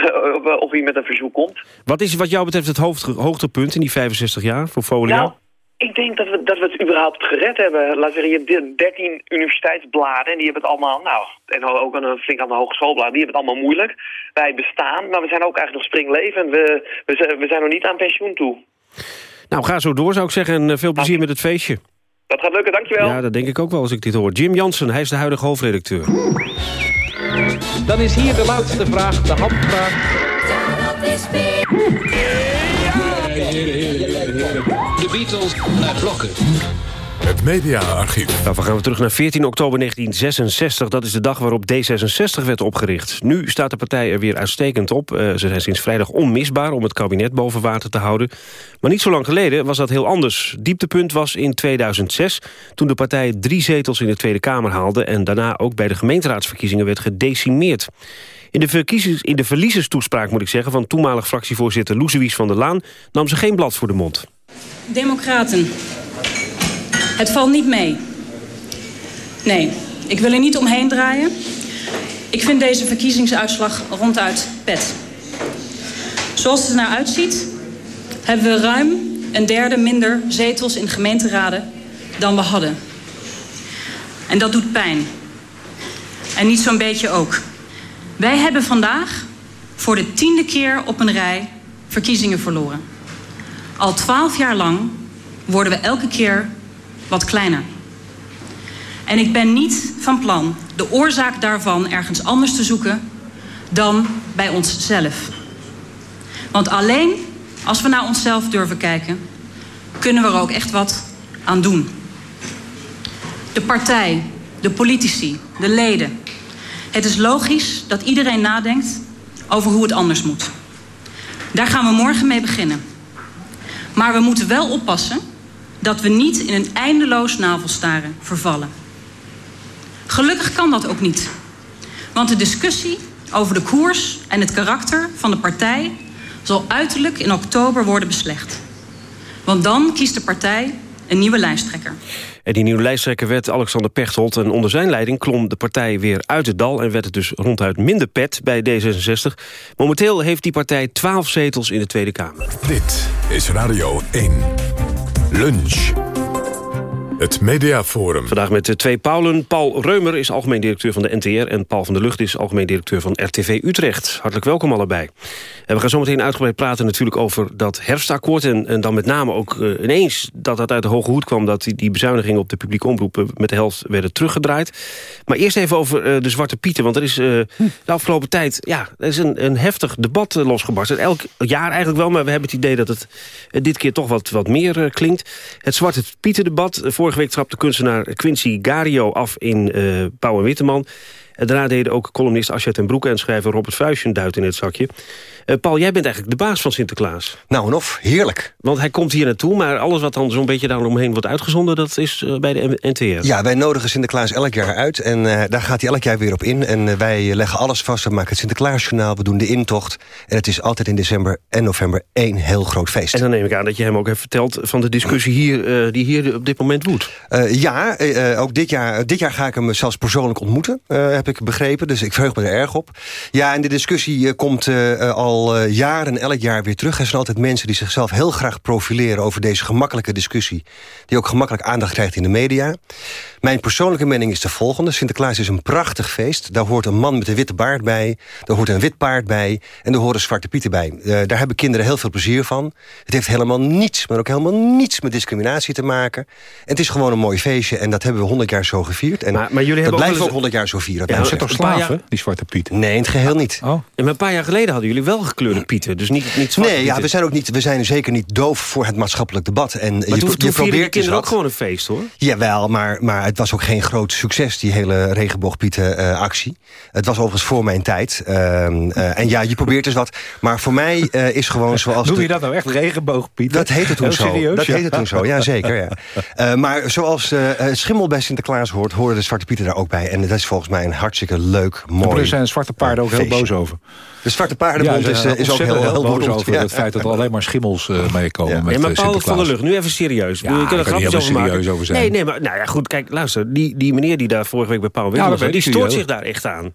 <laughs> of hij met een verzoek komt. Wat is wat jou betreft het hoogtepunt in die 65 jaar voor Folia? Nou, ik denk dat we, dat we het überhaupt gered hebben. Laten we zeggen, je hebt 13 universiteitsbladen en die hebben het allemaal, nou, en ook een flink aan de hogeschoolbladen, die hebben het allemaal moeilijk. Wij bestaan, maar we zijn ook eigenlijk nog springlevend. We, we, zijn, we zijn nog niet aan pensioen toe. Nou, ga zo door, zou ik zeggen. En veel plezier met het feestje. Dat gaat lukken, dankjewel. Ja, dat denk ik ook wel als ik dit hoor. Jim Jansen, hij is de huidige hoofdredacteur. Dan is hier de laatste vraag, de handvraag. De Beatles naar blokken. Het mediaarchief. Nou, we gaan we terug naar 14 oktober 1966. Dat is de dag waarop D66 werd opgericht. Nu staat de partij er weer uitstekend op. Uh, ze zijn sinds vrijdag onmisbaar om het kabinet boven water te houden. Maar niet zo lang geleden was dat heel anders. Dieptepunt was in 2006, toen de partij drie zetels in de Tweede Kamer haalde... en daarna ook bij de gemeenteraadsverkiezingen werd gedecimeerd. In de, in de verliezerstoespraak, moet ik zeggen, van toenmalig fractievoorzitter Loesewies van der Laan... nam ze geen blad voor de mond. Democraten, het valt niet mee. Nee, ik wil er niet omheen draaien. Ik vind deze verkiezingsuitslag ronduit pet. Zoals het er nou uitziet, hebben we ruim een derde minder zetels in gemeenteraden dan we hadden. En dat doet pijn. En niet zo'n beetje ook. Wij hebben vandaag voor de tiende keer op een rij verkiezingen verloren. Al twaalf jaar lang worden we elke keer wat kleiner. En ik ben niet van plan de oorzaak daarvan ergens anders te zoeken dan bij onszelf. Want alleen als we naar onszelf durven kijken, kunnen we er ook echt wat aan doen. De partij, de politici, de leden. Het is logisch dat iedereen nadenkt over hoe het anders moet. Daar gaan we morgen mee beginnen. Maar we moeten wel oppassen dat we niet in een eindeloos navelstaren vervallen. Gelukkig kan dat ook niet. Want de discussie over de koers en het karakter van de partij zal uiterlijk in oktober worden beslecht. Want dan kiest de partij een nieuwe lijsttrekker. En die nieuwe lijsttrekker werd Alexander Pechtold. En onder zijn leiding klom de partij weer uit het dal... en werd het dus ronduit minder pet bij D66. Momenteel heeft die partij 12 zetels in de Tweede Kamer. Dit is Radio 1. Lunch. Het Mediaforum. Vandaag met de twee Paulen. Paul Reumer is algemeen directeur van de NTR... en Paul van der Lucht is algemeen directeur van RTV Utrecht. Hartelijk welkom allebei. We gaan zo meteen uitgebreid praten natuurlijk over dat herfstakkoord... en, dan met name ook uh, ineens dat dat uit de hoge hoed kwam... dat die, die bezuinigingen op de publieke omroepen met de helft werden teruggedraaid. Maar eerst even over de Zwarte Pieten. Want er is de afgelopen tijd ja, er is een, een heftig debat losgebarst. Elk jaar eigenlijk wel, maar we hebben het idee dat het dit keer toch wat, wat meer klinkt. Het Zwarte Pieten debat... Vorige week trapte kunstenaar Quincy Gario af in uh, Pauw en Witteman. En daarna deden ook columnist Asja ten Broeke en schrijver Robert Vuijsje duit in het zakje. Uh, Paul, jij bent eigenlijk de baas van Sinterklaas. Nou en of, heerlijk. Want hij komt hier naartoe, maar alles wat dan zo'n beetje daaromheen wordt uitgezonden... dat is uh, bij de NTR. Ja, wij nodigen Sinterklaas elk jaar uit en uh, daar gaat hij elk jaar weer op in. En wij leggen alles vast, we maken het Sinterklaasjournaal, we doen de intocht. En het is altijd in december en november één heel groot feest. En dan neem ik aan dat je hem ook heeft verteld van de discussie hier, die hier op dit moment woedt. ja, ook dit jaar, dit jaar ga ik hem zelfs persoonlijk ontmoeten, heb ik begrepen. Dus ik verheug me er erg op. Ja, en de discussie komt al al uh, jaren elk jaar weer terug. Er zijn altijd mensen die zichzelf heel graag profileren... over deze gemakkelijke discussie. Die ook gemakkelijk aandacht krijgt in de media. Mijn persoonlijke mening is de volgende. Sinterklaas is een prachtig feest. Daar hoort een man met een witte baard bij. Daar hoort een wit paard bij. En daar horen zwarte pieten bij. Uh, daar hebben kinderen heel veel plezier van. Het heeft helemaal niets, maar ook helemaal niets met discriminatie te maken. En het is gewoon een mooi feestje. En dat hebben we honderd jaar zo gevierd. En maar, maar jullie dat hebben blijven ook honderd jaar zo vieren. Ja, Dat zijn toch slaven, jaar... die zwarte pieten? Nee, in het geheel niet. Oh. En een paar jaar geleden hadden jullie wel felgekleurde pieten. Dus niet, niet zwarte Nee, ja, we zijn, ook niet, we zijn zeker niet doof voor het maatschappelijk debat. En Maar je, toen, je toen probeert dus kinderen ook wat. gewoon een feest, hoor. Jawel, maar, maar het was ook geen groot succes, die hele regenboogpieten-actie. het was overigens voor mijn tijd. Ehm, eh, en ja, je probeert dus wat. Maar voor mij eh, is gewoon zoals... Noem de- je dat nou echt regenboogpiet? Dat heette toen zo. serieus, dat ja. heette toen zo, ja zeker. Ja. <laughs> Eh, maar zoals eh, schimmel bij Sinterklaas hoort... horen de Zwarte Pieten daar ook bij. En dat is volgens mij een hartstikke leuk, mooi Maar er zijn zwarte paarden ook heel feestje. boos over. De Zwarte Paardenbond Ja, is, eh, is ook heel, heel, boos over Ja. het feit dat er alleen maar schimmels eh, meekomen met Nee, maar eh, Paul van der Lucht, nu even serieus. Ja, Ja, je kan er grapjes over maken. serieus over zijn. Nee, nee, maar nou ja, goed, kijk, luister. Die, die meneer die daar vorige week bij Paul Ja, Witteman die stoort ja. zich daar echt aan.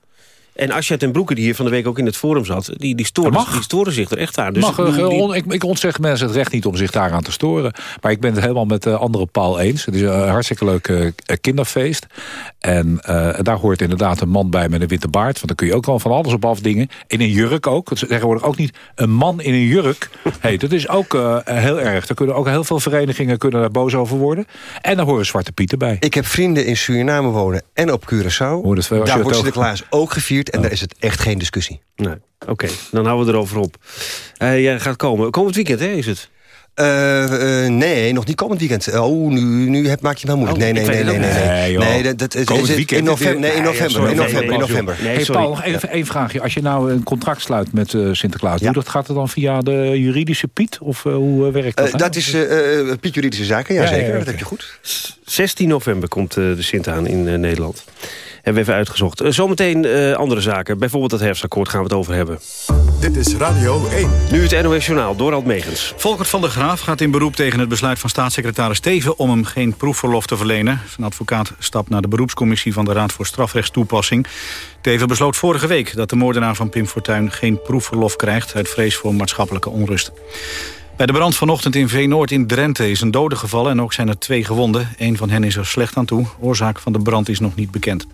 En Asja ten Broeke, die hier van de week ook in het forum zat... die, die, storen, die storen zich er echt aan. Dus Mag, eh, die- on- ik, ik ontzeg mensen het recht niet om zich daaraan te storen. Maar ik ben het helemaal met de andere Paul eens. Het is een hartstikke leuk eh, kinderfeest. En eh, daar hoort inderdaad een man bij met een witte baard. Want dan kun je ook wel van alles op afdingen. In een jurk ook. Het is tegenwoordig ook niet een man in een jurk. <laughs> Hey, dat is ook eh, heel erg. Daar kunnen ook heel veel verenigingen kunnen daar boos over worden. En daar horen Zwarte Pieten bij. Ik heb vrienden in Suriname wonen en op Curaçao. Dat- Daar wordt Sinterklaas ook gevierd. En daar is het echt geen discussie. Nee, oké, dan houden we erover op. Eh, jij gaat komen. Komend weekend, hè, is het? Eh, eh, nee, nog niet komend weekend. Oh, nu, nu heb, maak je het wel moeilijk. Oh, nee, nee, nee, nee, nee. dat, Komend is het weekend. in november. Nee, in Nee, november. in nee, november. in hey. Paul, nog even één vraagje. Als je nou een contract sluit met eh, Sinterklaas... Doe dat, gaat het dan via de juridische Piet? Of eh, hoe eh, werkt dat? Eh, nou? dat is eh, eh, Piet Juridische Zaken, ja, Ja, ja, zeker. ja, Dat heb je goed. 16 november komt eh, de Sint aan in eh, Nederland. Hebben we even uitgezocht. Eh, zometeen eh, andere zaken. Bijvoorbeeld het herfstakkoord gaan we het over hebben. Dit is Radio 1. Nu het NOS Journaal, Dorald Megens. Volkert van der Graaf gaat in beroep tegen het besluit van staatssecretaris Teven... om hem geen proefverlof te verlenen. Zijn advocaat stapt naar de beroepscommissie van de Raad voor Strafrechtstoepassing. Teven besloot vorige week dat de moordenaar van Pim Fortuyn... geen proefverlof krijgt uit vrees voor maatschappelijke onrust. Bij de brand vanochtend in Veenoord in Drenthe is een dode gevallen... en ook zijn er twee gewonden. Een van hen is er slecht aan toe. Oorzaak van de brand is nog niet bekend.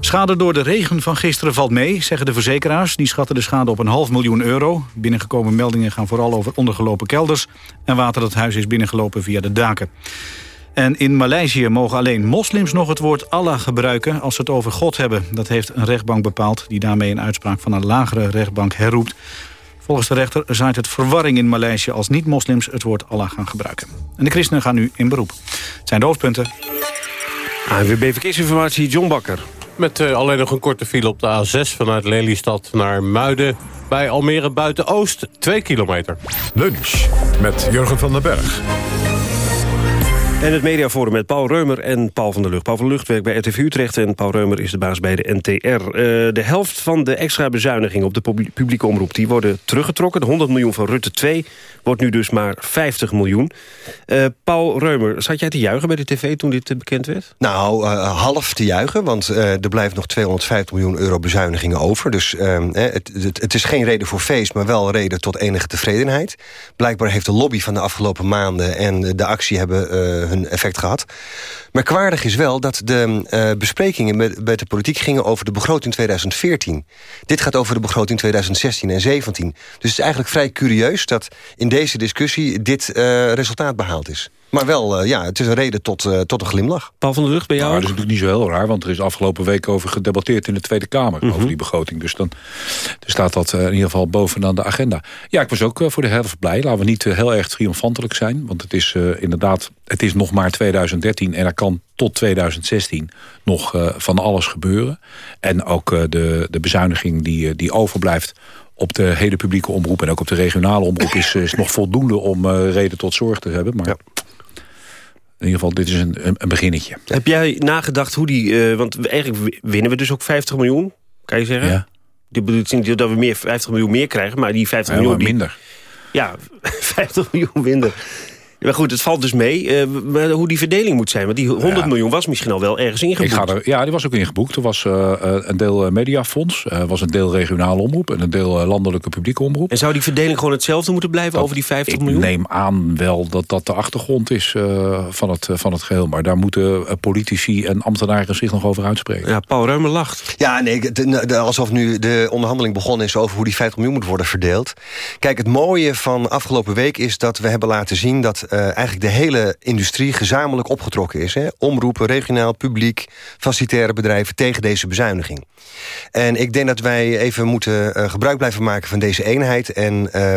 Schade door de regen van gisteren valt mee, zeggen de verzekeraars. Die schatten de schade op een half miljoen euro. Binnengekomen meldingen gaan vooral over ondergelopen kelders... en water dat huis is binnengelopen via de daken. En in Maleisië mogen alleen moslims nog het woord Allah gebruiken... als ze het over God hebben. Dat heeft een rechtbank bepaald... die daarmee een uitspraak van een lagere rechtbank herroept. Volgens de rechter zaait het verwarring in Maleisië... als niet-moslims het woord Allah gaan gebruiken. En de christenen gaan nu in beroep. Het zijn de hoofdpunten. ANWB Verkeersinformatie, John Bakker. Met eh, alleen nog een korte file op de A6 vanuit Lelystad naar Muiden. Bij Almere Buiten-Oost, 2 kilometer. Lunch met Jurgen van den Berg. En het mediaforum met Paul Reumer en Paul van der Lucht. Paul van der Lucht werkt bij RTV Utrecht en Paul Reumer is de baas bij de NTR. Eh, de helft van de extra bezuinigingen op de publi- publieke omroep... die worden teruggetrokken. De 100 miljoen van Rutte 2 wordt nu dus maar 50 miljoen. Eh, Paul Reumer, zat jij te juichen bij de tv toen dit eh, bekend werd? Nou, half te juichen, want er blijft nog 250 miljoen euro bezuinigingen over. Dus eh, het, het, het is geen reden voor feest, maar wel reden tot enige tevredenheid. Blijkbaar heeft de lobby van de afgelopen maanden en de actie hebben hun effect gehad. Merkwaardig is wel dat de eh, besprekingen met, met de politiek gingen over de begroting 2014. Dit gaat over de begroting 2016 en 17. Dus het is eigenlijk vrij curieus dat in deze discussie dit eh, resultaat behaald is. Maar wel, eh, ja, het is een reden tot, eh, tot een glimlach. Paul van der Lucht, bij jou Nou, dat is natuurlijk niet zo heel raar, want er is afgelopen week over gedebatteerd in de Tweede Kamer Mhm. over die begroting. Dus dan staat dat eh, in ieder geval bovenaan de agenda. Ja, ik was ook voor de helft blij. Laten we niet heel erg triomfantelijk zijn, want het is eh, inderdaad, het is nog maar 2013 en er kan tot 2016 nog eh, van alles gebeuren. En ook eh, de, de bezuiniging die, die overblijft op de hele publieke omroep en ook op de regionale omroep is, is nog voldoende om eh, reden tot zorg te hebben. Maar in ieder geval, dit is een, een, beginnetje. Heb jij nagedacht hoe die... eh, want eigenlijk winnen we dus ook 50 miljoen, kan je zeggen? Ja. Dit bedoelt niet dat we meer, 50 miljoen meer krijgen, maar die 50 Ja, miljoen... die- minder. Ja, <laughs> 50 miljoen minder. Maar goed, het valt dus mee. Eh, hoe die verdeling moet zijn. Want die 100 miljoen was misschien al wel ergens ingeboekt. Ik ga er, ja, die was ook ingeboekt. Er was eh, eh, een deel mediafonds, er was een deel regionale omroep... en een deel landelijke publieke omroep. En zou die verdeling gewoon hetzelfde moeten blijven over die 50 ik miljoen? neem aan wel dat dat de achtergrond is eh, van, het, van het geheel. Maar daar moeten politici en ambtenaren zich nog over uitspreken. Ja, Paul Reumer lacht. Ja, nee, de- de- alsof nu de onderhandeling begonnen is... over hoe die 50 miljoen moet worden verdeeld. Kijk, het mooie van afgelopen week is dat we hebben laten zien... dat uh, eigenlijk de hele industrie gezamenlijk opgetrokken is. Hè? Omroepen, regionaal, publiek, facilitaire bedrijven tegen deze bezuiniging. En ik denk dat wij even moeten uh, gebruik blijven maken van deze eenheid... en uh,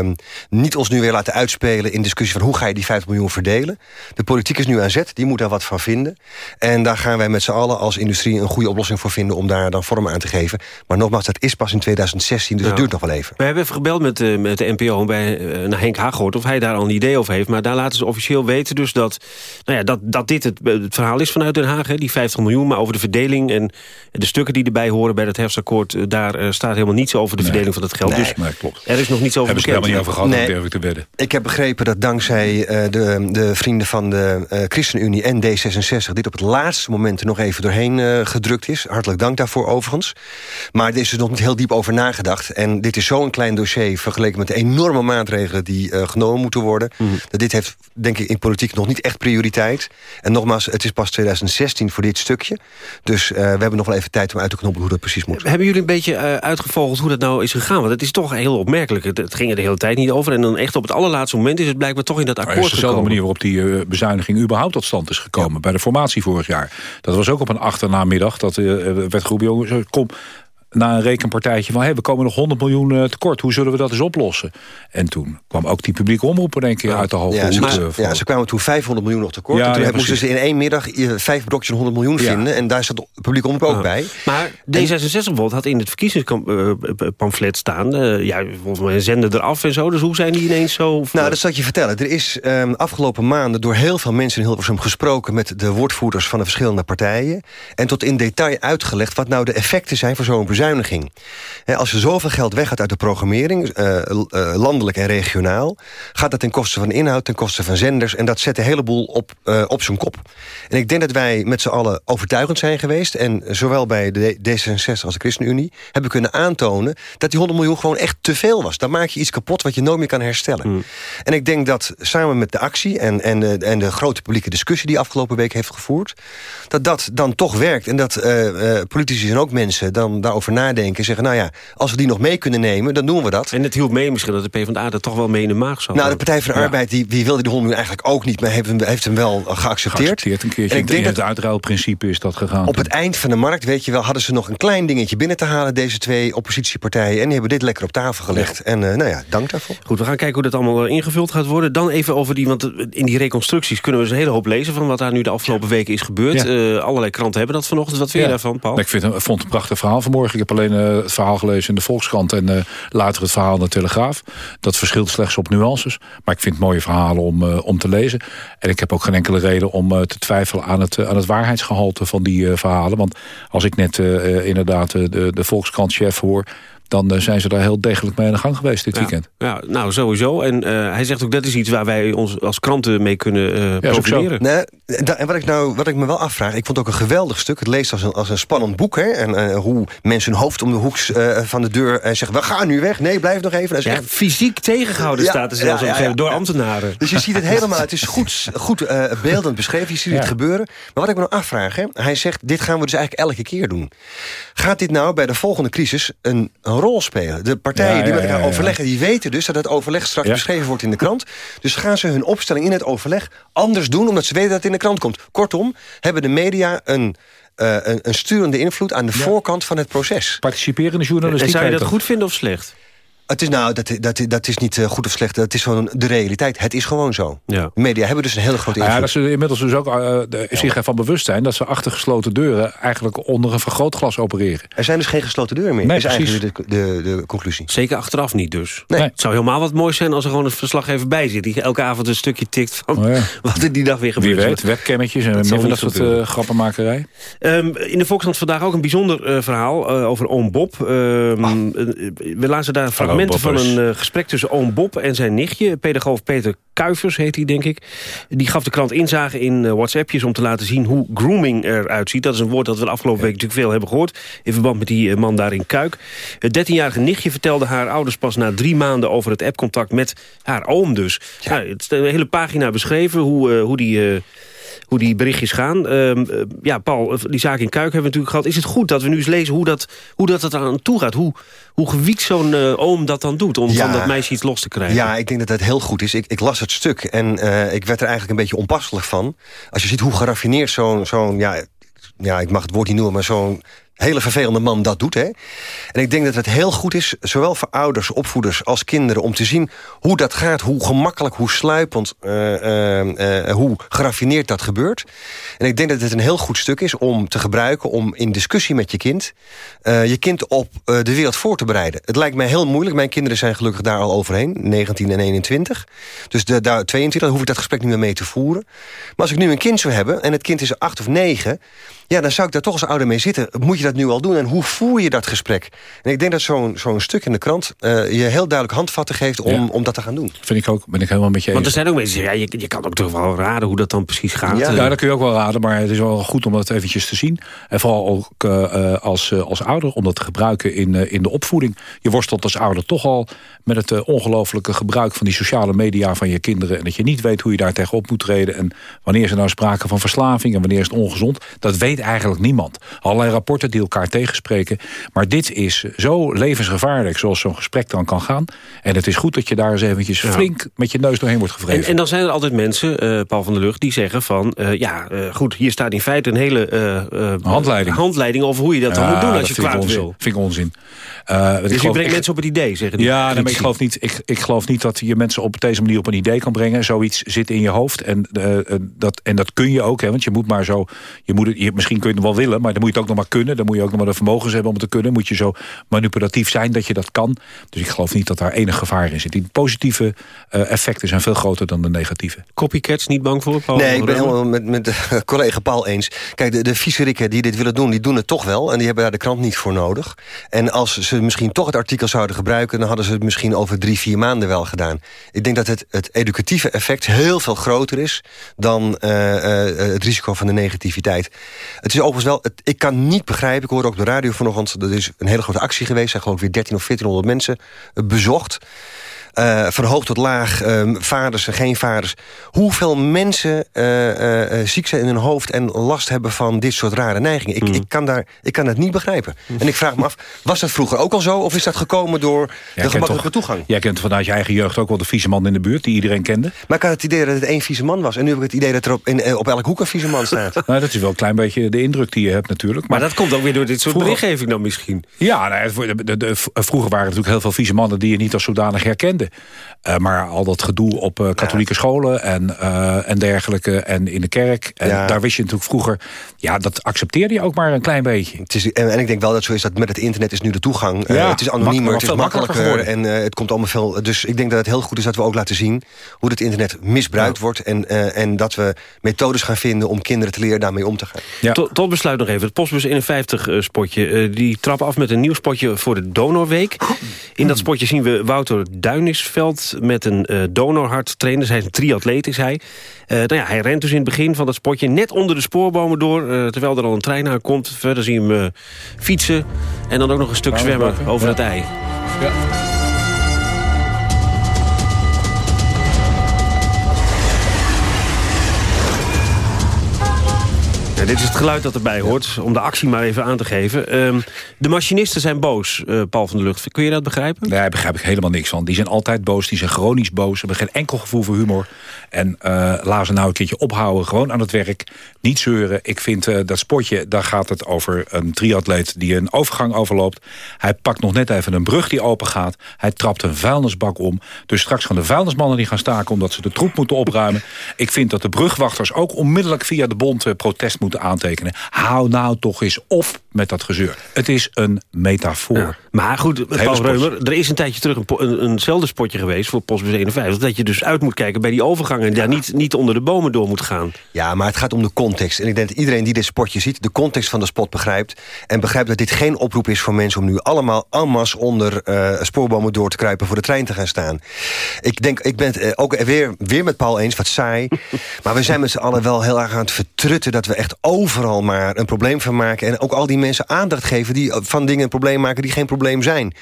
niet ons nu weer laten uitspelen in discussie van hoe ga je die 50 miljoen verdelen. De politiek is nu aan zet, die moet daar wat van vinden. En daar gaan wij met z'n allen als industrie een goede oplossing voor vinden... om daar dan vorm aan te geven. Maar nogmaals, dat is pas in 2016, dus dat duurt nog wel even. We hebben even gebeld met, eh, met de NPO bij eh, naar Henk Haaghoort... of hij daar al een idee over heeft. Maar daar laten ze officieel weten dus dat, nou ja, dat, dat dit het, het verhaal is vanuit Den Haag. Hè, die 50 miljoen, maar over de verdeling en de stukken die erbij horen... bij dat herfstakkoord, eh, daar eh, staat helemaal niets over de verdeling van dat geld. Nee. dus Nee, klopt. er is nog niets over Hebben ze bekend. het helemaal niet over gehad, Nee. te wedden. Ik heb begrepen dat dankzij eh, de, de vrienden van de eh, ChristenUnie en D66... dit op het laatste moment er nog even doorheen eh, gedrukt is. Hartelijk dank daarvoor overigens. Maar er is er nog niet heel diep over nagedacht. En dit is zo'n klein dossier vergeleken met de enorme maatregelen... die eh, genomen moeten worden. Mhm. Dat dit heeft, denk ik, in politiek nog niet echt prioriteit. En nogmaals, het is pas 2016 voor dit stukje. Dus eh, we hebben nog wel even tijd om uit te knoppen hoe dat precies moet. Hebben jullie een beetje eh, uitgevogeld hoe dat nou is gegaan? Want het is toch heel opmerkelijk. Het, het ging er de hele tijd niet over. En dan echt op het allerlaatste moment is het blijkbaar toch in dat akkoord het is dezelfde gekomen. manier waarop die eh, bezuiniging überhaupt tot stand is gekomen. Bij de formatie vorig jaar. Dat was ook op een achtermiddag. Dat werd geroepen, jongens, kom na een rekenpartijtje van... Hey, we komen nog 100 miljoen eh, tekort, hoe zullen we dat eens oplossen? En toen kwam ook die publieke omroep in één keer uit de hoge Ja, ze, eh, ja, vallen. ze kwamen toen 500 miljoen nog tekort. Ja, en toen ja, moesten ze in één middag vijf brokjes van 100 miljoen Ja. vinden. En daar zat het publiek omroep ook bij. Maar D66 bijvoorbeeld had in het verkiezingspamflet staan... eh, ja, volgens mij zenden eraf en zo. Dus hoe zijn die ineens zo... Nou, dat zal ik je vertellen. Er is ehm, afgelopen maanden door heel veel mensen in Hilversum gesproken... met de woordvoerders van de verschillende partijen. En tot in detail uitgelegd wat nou de effecten zijn van zo'n bezuiniging. Als er zoveel geld weggaat uit de programmering... eh, eh, landelijk en regionaal... gaat dat ten koste van inhoud, ten koste van zenders... en dat zet een heleboel op, eh, op zijn kop. En ik denk dat wij met z'n allen overtuigend zijn geweest... en zowel bij de D- D66 als de ChristenUnie... hebben kunnen aantonen dat die 100 miljoen gewoon echt te veel was. Dan maak je iets kapot wat je nooit meer kan herstellen. En ik denk dat samen met de actie en, en, de, en de grote publieke discussie... die afgelopen week heeft gevoerd, dat dat dan toch werkt. En dat politici en ook mensen dan daarover nadenken... en zeggen, nou ja, als we die nog mee kunnen nemen, dan doen we dat. En het hielp mee misschien dat de PvdA er toch wel mee in de maag zat. Nou, de Partij voor de Arbeid die, die wilde die 100 miljoen eigenlijk ook niet... maar heeft hem, heeft hem wel geaccepteerd. Geaccepteerd een keertje. En ik denk in dat het uitruilprincipe is dat gegaan. op het eind van de markt, weet je wel... hadden ze nog een klein dingetje binnen te halen... deze twee oppositiepartijen. En die hebben dit lekker op tafel gelegd. En eh, nou ja, dank daarvoor. Goed, we gaan kijken hoe dat allemaal eh, ingevuld gaat worden. Dan even over die, want eh, in die reconstructies kunnen we eens een hele hoop lezen... van wat daar nu de afgelopen weken is gebeurd. Ja. Allerlei kranten hebben dat vanochtend. Wat vind je daarvan, Paul? Ik vind, vond het een prachtig verhaal vanmorgen. Ik heb alleen eh, het verhaal gelezen in de Volkskrant... en eh, later het verhaal in de Telegraaf. Dat verschilt slechts op nuances. Maar ik vind mooie verhalen om, eh, om te lezen. En ik heb ook geen enkele reden om te twijfelen... aan het, aan het waarheidsgehalte van die verhalen. Want als ik net inderdaad de, de Volkskrant-chef hoor... dan eh, zijn ze daar heel degelijk mee aan de gang geweest dit Ja. weekend. Ja, nou, sowieso. En eh, hij zegt ook dat is iets waar wij ons als kranten mee kunnen eh zo. profileren. Nee, da- en wat ik, nou, wat ik me wel afvraag, ik vond het ook een geweldig stuk. Het leest als een, als een spannend boek. Hè? En eh, hoe mensen hun hoofd om de hoek eh, van de deur en zeggen... we gaan nu weg. Nee, blijf nog even. Dat is Ja, echt fysiek tegengehouden Ja, staat er ja, zelfs ja, op ja, door ja. ambtenaren. Dus je ziet het helemaal, <laughs> het is goed, goed eh, beeldend beschreven. Je ziet het Ja. gebeuren. Maar wat ik me nou afvraag, hè, hij zegt... dit gaan we dus eigenlijk elke keer doen. Gaat dit nou bij de volgende crisis een, een rol spelen? De partijen Ja, die met elkaar ja, ja. overleggen... die weten dus dat het overleg straks Ja. beschreven wordt in de krant. Dus gaan ze hun opstelling in het overleg anders doen... omdat ze weten dat het in de krant komt. Kortom, hebben de media een... eh, een, een sturende invloed aan de voorkant van het proces. Participerende En journalistiek. zou je dat goed vinden of slecht? Het is, nou, dat, dat, dat is niet eh, goed of slecht. Dat is gewoon de realiteit. Het is gewoon zo. Ja. De media hebben dus een hele grote ja, invloed. dat ze inmiddels dus ook eh, de- zich ervan bewust zijn... dat ze achter gesloten deuren eigenlijk onder een vergrootglas opereren. Er zijn dus geen gesloten deuren meer. Nee, is precies. eigenlijk de, de, de conclusie. Zeker achteraf niet dus. Nee. Het zou helemaal wat moois zijn als er gewoon een verslaggever bij zit... die elke avond een stukje tikt van Oh ja. <laughs> wat er die dag weer gebeurt. Wie weet, webcammetjes en Dat zal meer van niet dat soort eh, grappenmakerij. Ehm, in de Volkskrant vandaag ook een bijzonder eh, verhaal eh, over oom Bob. Ehm, eh, we lazen daar fragmenten van een eh, gesprek tussen oom Bob en zijn nichtje. Pedagoog Peter Kuivers heet hij, denk ik. Die gaf de krant inzage in eh, WhatsAppjes om te laten zien hoe grooming eruit ziet. Dat is een woord dat we de afgelopen week natuurlijk veel hebben gehoord. In verband met die eh, man daar in Kuik. Het 13-jarige nichtje vertelde haar ouders pas na drie maanden over het appcontact met haar oom dus. Ja. het is een hele pagina beschreven hoe, hoe die... eh, hoe die berichtjes gaan. Ehm, eh, ja, Paul, die zaak in Kuik hebben we natuurlijk gehad. Is het goed dat we nu eens lezen hoe dat, hoe dat het aan toe gaat? Hoe, hoe gewiekt zo'n oom dat dan doet om van dat meisje iets los te krijgen? Ja, ik denk dat het heel goed is. Ik, ik las het stuk en ik werd er eigenlijk een beetje onpasselijk van. Als je ziet hoe geraffineerd zo'n... zo'n ja, ja, ik mag het woord niet noemen, maar zo'n hele vervelende man dat doet. Hè? En ik denk dat het heel goed is, zowel voor ouders, opvoeders als kinderen... om te zien hoe dat gaat, hoe gemakkelijk, hoe sluipend, uh, hoe geraffineerd dat gebeurt. En ik denk dat het een heel goed stuk is om te gebruiken... om in discussie met je kind je kind op de wereld voor te bereiden. Het lijkt mij heel moeilijk. Mijn kinderen zijn gelukkig daar al overheen, 19 en 21. Dus de, daar 22 hoef ik dat gesprek niet meer mee te voeren. Maar als ik nu een kind zou hebben en het kind is 8 of 9... Ja, dan zou ik daar toch als ouder mee zitten. Moet je dat nu al doen en hoe voer je dat gesprek? En ik denk dat zo'n zo'n stuk in de krant uh, je heel duidelijk handvatten geeft om, om dat te gaan doen. Vind ik ook, ben ik helemaal met je eens. Want er zijn ook mensen ja, je, je kan ook toch wel raden hoe dat dan precies gaat. Ja, ja, dat kun je ook wel raden, maar het is wel goed om dat eventjes te zien. En vooral ook uh, als, uh, als ouder, om dat te gebruiken in, in de opvoeding. Je worstelt als ouder toch al met het ongelofelijke gebruik van die sociale media van je kinderen. En dat je niet weet hoe je daar tegenop moet treden. En wanneer is er nou sprake van verslaving en wanneer is het ongezond. Dat weet eigenlijk niemand. Allerlei rapporten die elkaar tegenspreken. Maar dit is zo levensgevaarlijk zoals zo'n gesprek dan kan gaan. En het is goed dat je daar eens eventjes flink met je neus doorheen wordt gevreven. En, en dan zijn er altijd mensen, uh, Paul van der Lucht, die zeggen van... Uh, ja, uh, goed, hier staat in feite een hele handleiding. handleiding over hoe je dat dan moet doen als je kwaad wil. vind ik onzin. dus je brengt mensen op het idee, zeggen die. Ja, nee, maar ik geloof, niet, ik, ik geloof niet dat je mensen op deze manier op een idee kan brengen. Zoiets zit in je hoofd en, dat, en dat kun je ook. Hè, want je moet maar zo... Je moet het, je, misschien kun je het wel willen, maar dan moet je het ook nog maar kunnen. Dan moet je ook nog maar de vermogens hebben om het te kunnen. Moet je zo manipulatief zijn dat je dat kan. Dus ik geloof niet dat daar enig gevaar in zit. Die positieve uh, effecten zijn veel groter dan de negatieve. Copycats niet bang voor? Paul nee, ik ben helemaal met, met de <laughs> collega Paul eens. Kijk, de, de viezerikken die dit willen doen, die doen het toch wel. En die hebben daar de krant niet voor nodig. En als ze misschien toch het artikel zouden gebruiken... dan hadden ze het misschien over drie, vier maanden wel gedaan. Ik denk dat het, het educatieve effect heel veel groter is... dan uh, uh, het risico van de negativiteit. Het is overigens wel... Ik kan niet begrijpen, ik hoorde ook de radio vanochtend... er is een hele grote actie geweest, zijn geloof ik weer 13 of 1400 mensen bezocht... Uh, van hoog tot laag, uh, vaders en geen vaders. Hoeveel mensen uh, ziek zijn in hun hoofd en last hebben van dit soort rare neigingen. Ik, mm. ik, kan, daar, ik kan het niet begrijpen. En ik vraag me af, was dat vroeger ook al zo? Of is dat gekomen door de gemakkelijke toegang? Jij kent vanuit je eigen jeugd ook wel de vieze man in de buurt... die iedereen kende. Maar ik had het idee dat het één vieze man was. En nu heb ik het idee dat er op, in, op elk hoek een vieze man staat. <laughs> nou, dat is wel een klein beetje de indruk die je hebt natuurlijk. Maar, maar dat komt ook weer door dit soort vroeger... berichtgeving dan misschien. Ja, nou, de, de, vroeger waren er natuurlijk heel veel vieze mannen... die je niet als zodanig herkende. Uh, maar al dat gedoe op uh, katholieke ja. scholen en, uh, en dergelijke en in de kerk. En ja. daar wist je natuurlijk vroeger, ja, dat accepteerde je ook maar een klein beetje. Het is, en, en ik denk wel dat zo is dat met het internet is nu de toegang. Ja, uh, het is anoniemer, het is makkelijker en het komt allemaal veel. Dus ik denk dat het heel goed is dat we ook laten zien hoe het internet misbruikt wordt. En, en dat we methodes gaan vinden om kinderen te leren daarmee om te gaan. Tot, tot, besluit nog even. Het Postbus 51 spotje. die trappen af met een nieuw spotje voor de Donorweek. In dat spotje zien we Wouter Duinisveld met een uh, donorhart trainer. Hij is een triatleet, is hij. Uh, nou ja, hij rent dus in het begin van dat spotje net onder de spoorbomen door... Uh, terwijl er al een trein aankomt. Verder zien we hem fietsen en dan ook nog een stuk zwemmen over ja. het ei. Ja. Ja, dit is het geluid dat erbij hoort, om de actie maar even aan te geven. Um, de machinisten zijn boos, uh, Paul van der Lucht. Kun je dat begrijpen? Nee, daar begrijp ik helemaal niks van. Die zijn altijd boos, die zijn chronisch boos. Ze hebben geen enkel gevoel voor humor. En uh, laat ze nou een keertje ophouden, gewoon aan het werk. Niet zeuren. Ik vind uh, dat sportje, daar gaat het over een triatleet... die een overgang overloopt. Hij pakt nog net even een brug die open gaat. Hij trapt een vuilnisbak om. Dus straks gaan de vuilnismannen die gaan staken... omdat ze de troep moeten opruimen. Ik vind dat de brugwachters ook onmiddellijk via de bond protest moeten moeten aantekenen. Hou nou toch eens op met dat gezeur. Het is een metafoor. Ja, maar goed, Paul Reumer, er is een tijdje terug een, een, eenzelfde spotje geweest... voor Postbus 51, dat je dus uit moet kijken bij die overgang... en daar niet, niet onder de bomen door moet gaan. Ja, maar het gaat om de context. En ik denk dat iedereen die dit spotje ziet... de context van de spot begrijpt. En begrijpt dat dit geen oproep is voor mensen... om nu allemaal almas onder uh, spoorbomen door te kruipen... voor de trein te gaan staan. Ik denk, ik ben het uh, ook weer, weer met Paul eens, wat saai. <laughs> maar we zijn met z'n allen wel heel erg aan het vertrutten... dat we echt overal maar een probleem van maken... en ook al die mensen aandacht geven die van dingen een probleem maken... die geen probleem zijn.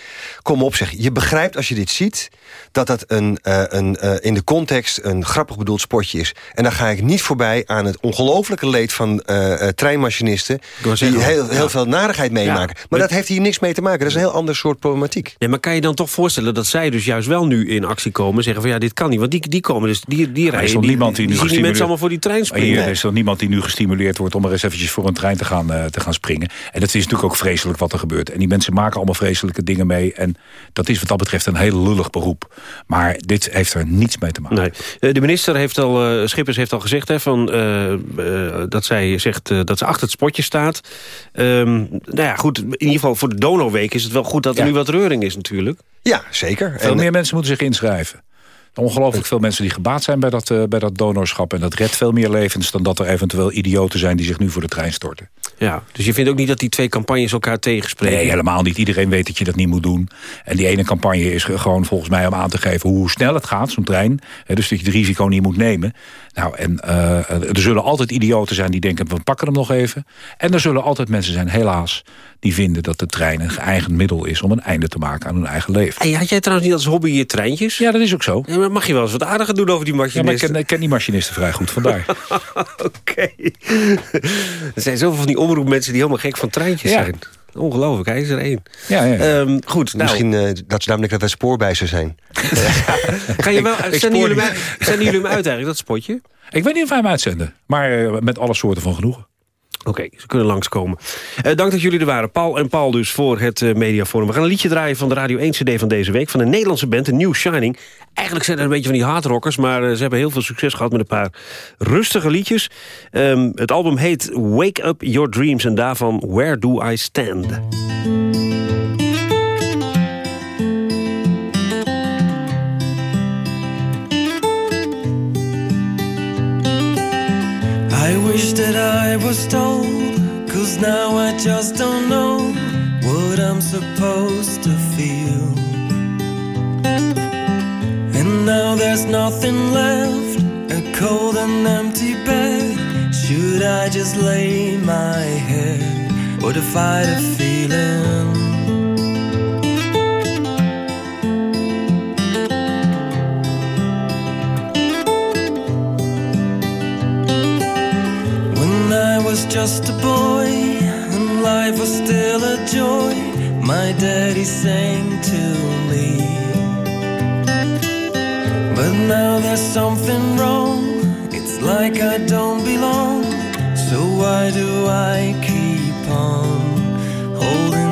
Kom op zeg, je begrijpt als je dit ziet... dat dat een, uh, een, uh, in de context een grappig bedoeld sportje is. En dan ga ik niet voorbij aan het ongelofelijke leed van uh, treinmachinisten... die heel, heel veel narigheid meemaken. Ja, maar dat heeft hier niks mee te maken. Dat is een heel ander soort problematiek. Ja, maar kan je dan toch voorstellen dat zij dus juist wel nu in actie komen... zeggen van ja, dit kan niet, want die, die komen dus, die, die rijden... Er is nog niemand die, die nu die mensen allemaal voor die trein springen. Hier, er is nog niemand die nu gestimuleerd wordt om er eens eventjes voor een trein te gaan, uh, te gaan springen. En dat is natuurlijk ook vreselijk wat er gebeurt. En die mensen maken allemaal vreselijke dingen mee. En dat is wat dat betreft een heel lullig beroep. Maar dit heeft er niets mee te maken. Nee. Eh, de minister heeft al, uh, Schippers heeft al gezegd hè, van, uh, dat zij zegt dat ze achter het spotje staat. Um, nou ja, goed, in ieder geval voor de donorweek is het wel goed dat er ja. nu wat reuring is natuurlijk. Ja, zeker. Veel en, meer mensen moeten zich inschrijven. Ongelooflijk veel mensen die gebaat zijn bij dat, uh, bij dat donorschap. En dat redt veel meer levens dan dat er eventueel idioten zijn... die zich nu voor de trein storten. Ja, dus je vindt ook niet dat die twee campagnes elkaar tegenspreken? Nee, helemaal niet. Iedereen weet dat je dat niet moet doen. En die ene campagne is gewoon volgens mij om aan te geven... hoe snel het gaat, zo'n trein. Dus dat je het risico niet moet nemen. Nou, en uh, er zullen altijd idioten zijn die denken... we pakken hem nog even. En er zullen altijd mensen zijn, helaas... die vinden dat de trein een geëigend middel is... om een einde te maken aan hun eigen leven. En had jij trouwens niet als hobby je treintjes? Ja, dat is ook zo. Ja, maar mag je wel eens wat aardiger doen over die machinisten? Ja, maar ik ken, ik ken die machinisten vrij goed, vandaar. <laughs> <laughs> Oké. Okay. <laughs> Er zijn zoveel van die omroepmensen die helemaal gek van treintjes ja. zijn. Ongelooflijk, hij is er één. Ja, ja. Um, goed, nou. Misschien uh, dat ze namelijk dat wij spoorbijzer zijn. <laughs> Ga je wel, zenden, jullie hem, zenden jullie hem uit eigenlijk, dat spotje? Ik weet niet of wij hem uitzenden, maar uh, met alle soorten van genoegen. Oké, ze kunnen langskomen. Uh, dank dat jullie er waren. Paul en Paul dus voor het uh, Mediaforum. We gaan een liedje draaien van de Radio 1 CD van deze week... van een Nederlandse band, de New Shining. Eigenlijk zijn er een beetje van die hardrockers... maar uh, ze hebben heel veel succes gehad met een paar rustige liedjes. Um, het album heet Wake Up Your Dreams... en daarvan Where Do I Stand? I wish that I was told, cause now I just don't know what I'm supposed to feel. And now there's nothing left, a cold and empty bed. Should I just lay my head or fight a feeling? Just a boy and life was still a joy. My daddy sang to me. But now there's something wrong. It's like I don't belong. So why do I keep on holding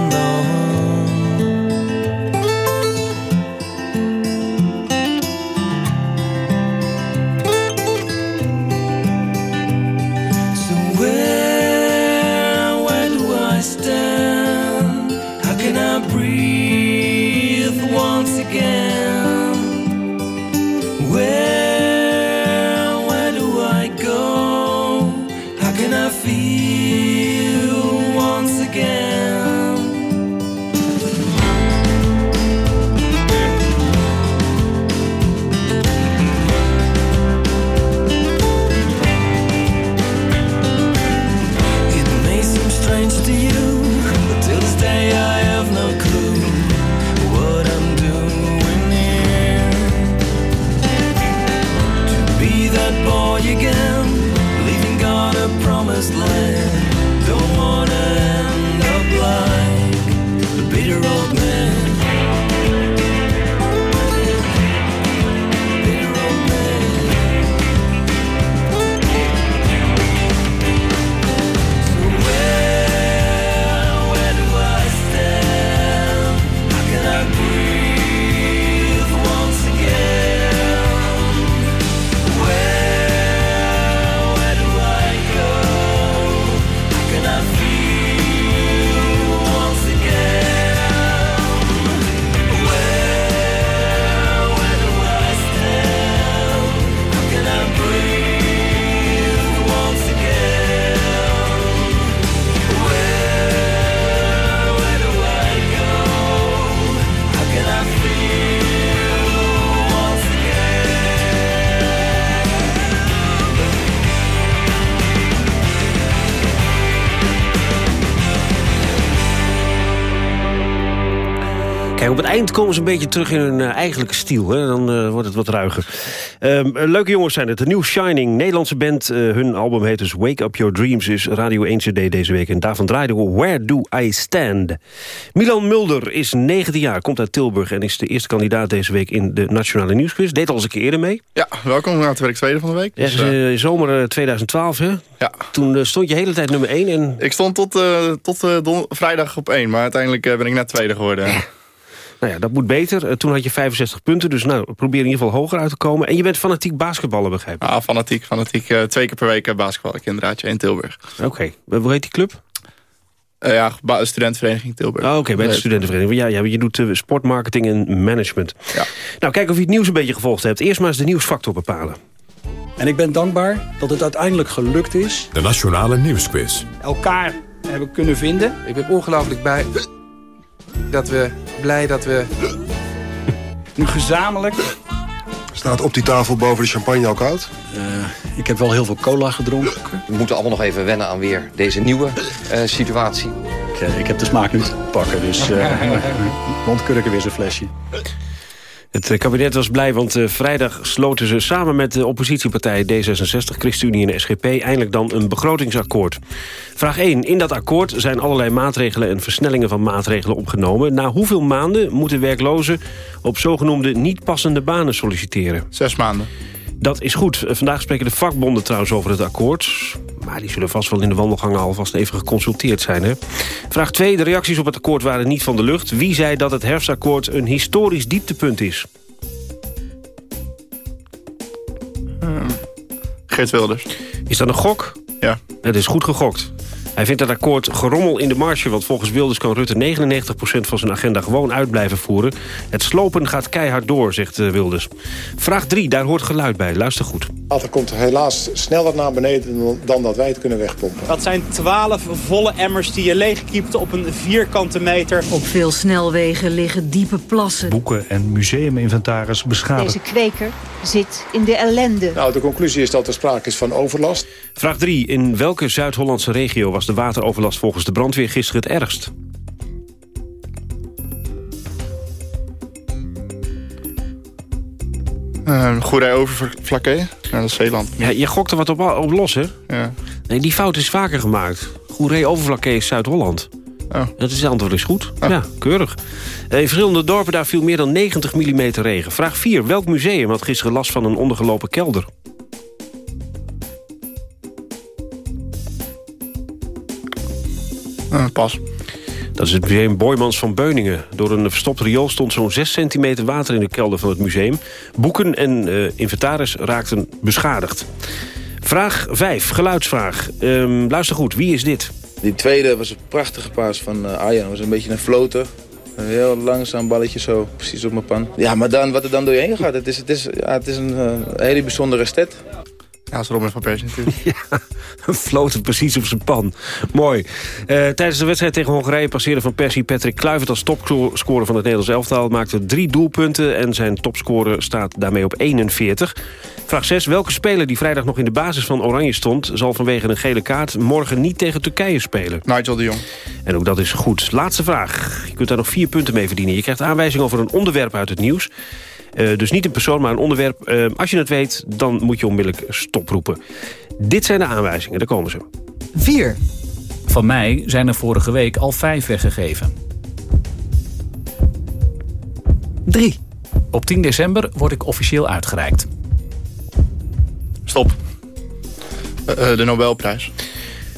Kijk, op het eind komen ze een beetje terug in hun uh, eigenlijke stiel. Hè? Dan uh, wordt het wat ruiger. Um, leuke jongens zijn het. De New Shining, Nederlandse band. Uh, hun album heet dus Wake Up Your Dreams. Is Radio 1 CD deze week. En daarvan draaiden we Where Do I Stand? Milan Mulder is 19 jaar, komt uit Tilburg... en is de eerste kandidaat deze week in de Nationale Nieuwsquiz. Deed al eens een keer eerder mee. Ja, welkom naar het werk tweede van de week. Ja, dus, zomer 2012, hè? Ja. Toen stond je de hele tijd nummer 1. En... Ik stond tot, tot vrijdag op 1, maar uiteindelijk ben ik net tweede geworden. Nou ja, dat moet beter. Toen had je 65 punten, dus nou, probeer in ieder geval hoger uit te komen. En je bent fanatiek basketballen, begrijp ik? Ah, fanatiek, fanatiek. Uh, twee keer per week basketbal ik inderdaad in Tilburg. Oké, okay. hoe heet die club? Uh, ja, studentenvereniging Tilburg. Oh, Oké, okay, bij de studentenvereniging. Ja, ja, je doet uh, sportmarketing en management. Ja. Nou, kijk of je het nieuws een beetje gevolgd hebt. Eerst maar eens de nieuwsfactor bepalen. En ik ben dankbaar dat het uiteindelijk gelukt is. De Nationale Nieuwsquiz. Elkaar hebben kunnen vinden. Ik ben ongelooflijk bij dat we blij dat we <laughs> nu gezamenlijk... Staat op die tafel boven de champagne al koud? Uh, ik heb wel heel veel cola gedronken. We moeten allemaal nog even wennen aan weer deze nieuwe uh, situatie. Ik, uh, ik, heb de smaak nu te pakken, dus <laughs> rondkurken weer zo'n flesje. Het eh, kabinet was blij, want uh, vrijdag sloten ze samen met de oppositiepartij D66, ChristenUnie en SGP eindelijk dan een begrotingsakkoord. Vraag 1. In dat akkoord zijn allerlei maatregelen en versnellingen van maatregelen opgenomen. Na hoeveel maanden moeten werklozen op zogenoemde niet passende banen solliciteren? Zes maanden. Dat is goed. Vandaag spreken de vakbonden trouwens over het akkoord. Maar die zullen vast wel in de wandelgangen alvast even geconsulteerd zijn. Hè? Vraag 2. De reacties op het akkoord waren niet van de lucht. Wie zei dat het herfstakkoord een historisch dieptepunt is? Hmm. Geert Wilders. Is dat een gok? Ja. Het is goed gegokt. Hij vindt het akkoord gerommel in de marge... want volgens Wilders kan Rutte 99% van zijn agenda gewoon uit blijven voeren. Het slopen gaat keihard door, zegt eh, Wilders. Vraag 3, daar hoort geluid bij. Luister goed. Het water komt helaas sneller naar beneden dan dat wij het kunnen wegpompen. Dat zijn 12 volle emmers die je leegkiept op een vierkante meter. Op veel snelwegen liggen diepe plassen. Boeken en museuminventaris beschadigd. Deze kweker zit in de ellende. Nou, de conclusie is dat er sprake is van overlast. Vraag 3. In welke Zuid-Hollandse regio was de wateroverlast volgens de brandweer gisteren het ergst? Uh, Goerij overvlakke, ja, dat is Zeeland. Ja, je gokt er wat op, op los, hè? Ja. Nee, die fout is vaker gemaakt. Goeree overvlakke is Zuid-Holland. Oh. Dat is het antwoord is goed. Oh. Ja, keurig. In verschillende dorpen daar viel meer dan 90 mm regen. Vraag 4. Welk museum had gisteren last van een ondergelopen kelder? Pas. Dat is het museum Boymans van Beuningen. Door een verstopt riool stond zo'n 6 centimeter water in de kelder van het museum. Boeken en uh, inventaris raakten beschadigd. Vraag 5, geluidsvraag. Um, luister goed, wie is dit? Die tweede was een prachtige paas van uh, Arjan. Dat was een beetje een floter. Een heel langzaam balletje zo, precies op mijn pan. Ja, maar dan, wat er dan doorheen gaat, het is, het is, ja, het is een uh, hele bijzondere stet. Ja, is Robin van Persie natuurlijk. <laughs> ja, <laughs> floten precies op zijn pan. Mooi. Uh, tijdens de wedstrijd tegen Hongarije passeerde Van Persie Patrick Kluivert als topscorer van het Nederlands elftal. Maakte drie doelpunten en zijn topscorer staat daarmee op 41. Vraag 6. Welke speler die vrijdag nog in de basis van Oranje stond... zal vanwege een gele kaart morgen niet tegen Turkije spelen? Nigel de Jong. En ook dat is goed. Laatste vraag. Je kunt daar nog vier punten mee verdienen. Je krijgt aanwijzing over een onderwerp uit het nieuws. Uh, dus niet een persoon, maar een onderwerp. Uh, als je het weet, dan moet je onmiddellijk stoproepen. Dit zijn de aanwijzingen, daar komen ze. 4. Van mij zijn er vorige week al vijf weggegeven. 3. Op 10 december word ik officieel uitgereikt. Stop. Uh, de Nobelprijs.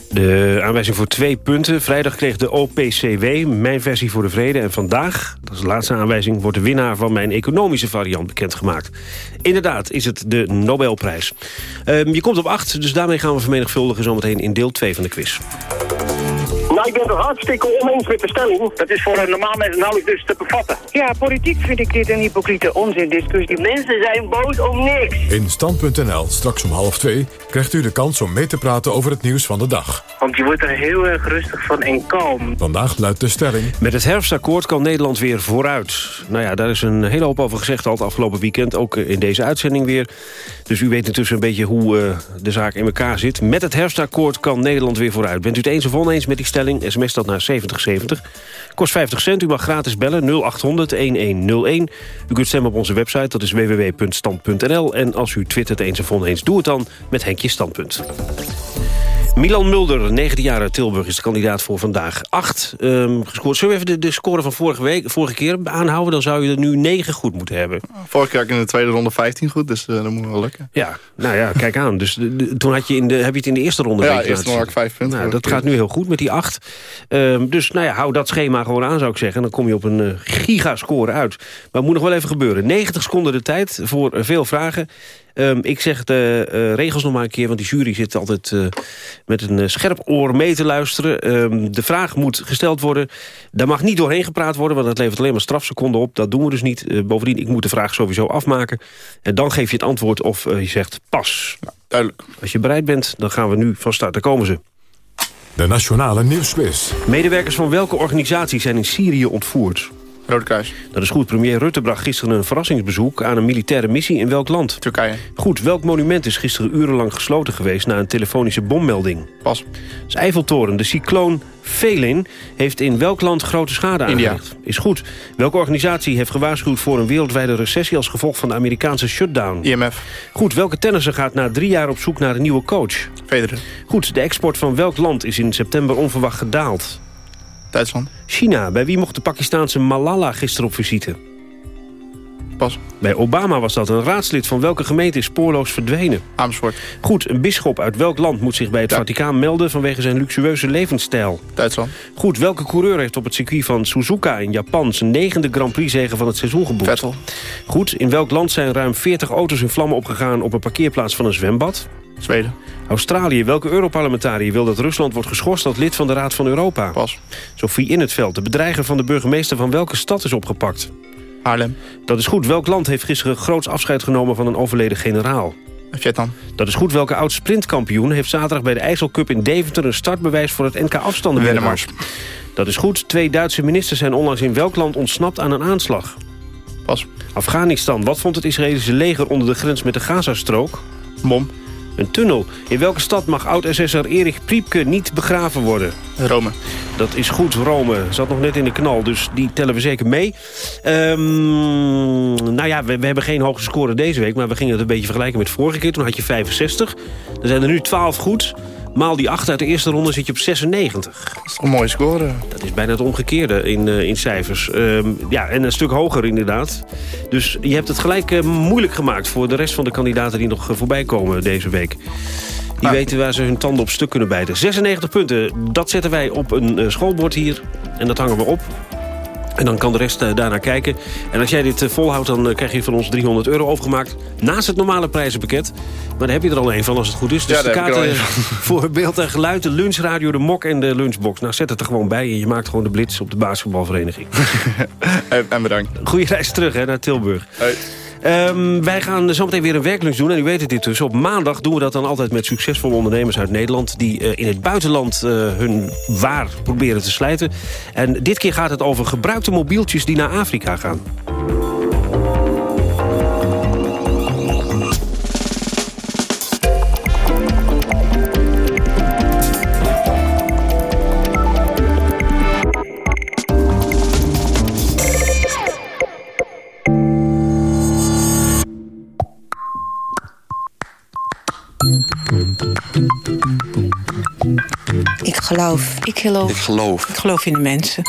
De aanwijzing voor twee punten. Vrijdag kreeg de OPCW mijn versie voor de vrede. En vandaag, dat is de laatste aanwijzing... wordt de winnaar van mijn economische variant bekendgemaakt. Inderdaad is het de Nobelprijs. Um, je komt op acht, dus daarmee gaan we vermenigvuldigen... zometeen in deel 2 van de quiz. Ik ben het hartstikke oneens met de stelling. Dat is voor een normaal mens nauwelijks dus te bevatten. Ja, politiek vind ik dit een hypocriete onzindiscussie. Mensen zijn boos om niks. In Stand.nl, straks om half twee, krijgt u de kans om mee te praten over het nieuws van de dag. Want je wordt er heel erg rustig van en kalm. Vandaag luidt de stelling. Met het herfstakkoord kan Nederland weer vooruit. Nou ja, daar is een hele hoop over gezegd al het afgelopen weekend. Ook in deze uitzending weer. Dus u weet intussen een beetje hoe uh, de zaak in elkaar zit. Met het herfstakkoord kan Nederland weer vooruit. Bent u het eens of oneens met die stelling? Oplossing. SMS dat naar 7070. Kost 50 cent. U mag gratis bellen 0800 1101. U kunt stemmen op onze website, dat is www.stand.nl. En als u twittert eens of oneens, doe het dan met Henkje Standpunt. Milan Mulder, 19 jaar uit Tilburg, is de kandidaat voor vandaag. 8 um, gescoord. Zullen we even de, de score van vorige, week, vorige keer aanhouden? Dan zou je er nu 9 goed moeten hebben. Vorige keer had ik in de tweede ronde 15 goed, dus uh, dat moet wel lukken. Ja, nou ja, kijk aan. Dus de, de, toen had je in de, heb je het in de eerste ronde Ja, eerste ronde had ik 5 punten. Nou, dat gaat nu heel goed met die 8. Um, dus nou ja, hou dat schema gewoon aan, zou ik zeggen. Dan kom je op een uh, gigascore uit. Maar het moet nog wel even gebeuren. 90 seconden de tijd voor uh, veel vragen. Um, ik zeg de uh, regels nog maar een keer, want die jury zit altijd uh, met een uh, scherp oor mee te luisteren. Um, de vraag moet gesteld worden. Daar mag niet doorheen gepraat worden, want dat levert alleen maar strafseconden op. Dat doen we dus niet. bovendien, ik moet de vraag sowieso afmaken. En dan geef je het antwoord of je zegt pas. Ja, duidelijk. Als je bereid bent, dan gaan we nu van start. Daar komen ze. De Nationale Nieuwsquiz. Medewerkers van welke organisatie zijn in Syrië ontvoerd? Rode Kruis. Dat is goed. Premier Rutte bracht gisteren een verrassingsbezoek... aan een militaire missie in welk land? Turkije. Goed. Welk monument is gisteren urenlang gesloten geweest... na een telefonische bommelding? Pas. Dat is Eiffeltoren. De cycloon Felin heeft in welk land grote schade aangericht? Is goed. Welke organisatie heeft gewaarschuwd voor een wereldwijde recessie... als gevolg van de Amerikaanse shutdown? IMF. Goed. Welke tennisser gaat na drie jaar op zoek naar een nieuwe coach? Federer. Goed. De export van welk land is in september onverwacht gedaald? China. Bij wie mocht de Pakistaanse Malala gisteren op visite? Pas. Bij Obama was dat. Een raadslid van welke gemeente is spoorloos verdwenen? Amersfoort. Goed. Een bisschop uit welk land moet zich bij het ja. Vaticaan melden... vanwege zijn luxueuze levensstijl? Duitsland. Goed. Welke coureur heeft op het circuit van Suzuka in Japan... zijn negende Grand Prix zegen van het seizoen geboekt? Vettel. Goed. In welk land zijn ruim 40 auto's in vlammen opgegaan... op een parkeerplaats van een zwembad? Zweden. Australië. Welke Europarlementariër wil dat Rusland wordt geschorst als lid van de Raad van Europa? Pas. Sophie in het veld. De bedreiger van de burgemeester van welke stad is opgepakt? Haarlem. Dat is goed. Welk land heeft gisteren groots afscheid genomen van een overleden generaal? Vietnam. Dat is goed. Welke oud-sprintkampioen heeft zaterdag bij de IJsselcup in Deventer... een startbewijs voor het NK afstanden Wennemars. Dat is goed. Twee Duitse ministers zijn onlangs in welk land ontsnapt aan een aanslag? Pas. Afghanistan. Wat vond het Israëlische leger onder de grens met de Gazastrook? Bom. Een tunnel. In welke stad mag oud-SSR Erich Priepke niet begraven worden? Rome. Dat is goed, Rome. Zat nog net in de knal, dus die tellen we zeker mee. Um, nou ja, we, we, hebben geen hoge score deze week... maar we gingen het een beetje vergelijken met vorige keer. Toen had je 65. Er zijn er nu 12 goed. Maal die 8 uit de eerste ronde zit je op 96. Dat is een mooie score. Dat is bijna het omgekeerde in, uh, in cijfers. Um, ja, en een stuk hoger inderdaad. Dus je hebt het gelijk uh, moeilijk gemaakt... voor de rest van de kandidaten die nog uh, voorbij komen deze week. Die ah. weten waar ze hun tanden op stuk kunnen bijten. 96 punten, dat zetten wij op een schoolbord hier. En dat hangen we op. En dan kan de rest uh, daarnaar kijken. En als jij dit uh, volhoudt, dan uh, krijg je van ons 300 euro overgemaakt. Naast het normale prijzenpakket. Maar daar heb je er al een van als het goed is. Dus ja, de kaarten <laughs> voor beeld en geluid, de lunchradio, de mok en de lunchbox. Nou, zet het er gewoon bij en je maakt gewoon de blitz op de basketbalvereniging. <laughs> en, en bedankt. Goeie reis terug hè, naar Tilburg. Hey. Um, wij gaan zometeen weer een werklunch doen. En u weet het intussen. Op maandag doen we dat dan altijd met succesvolle ondernemers uit Nederland... die uh, in het buitenland uh, hun waar proberen te slijten. En dit keer gaat het over gebruikte mobieltjes die naar Afrika gaan. Geloof. Ik geloof. Ik geloof. Ik geloof in de mensen.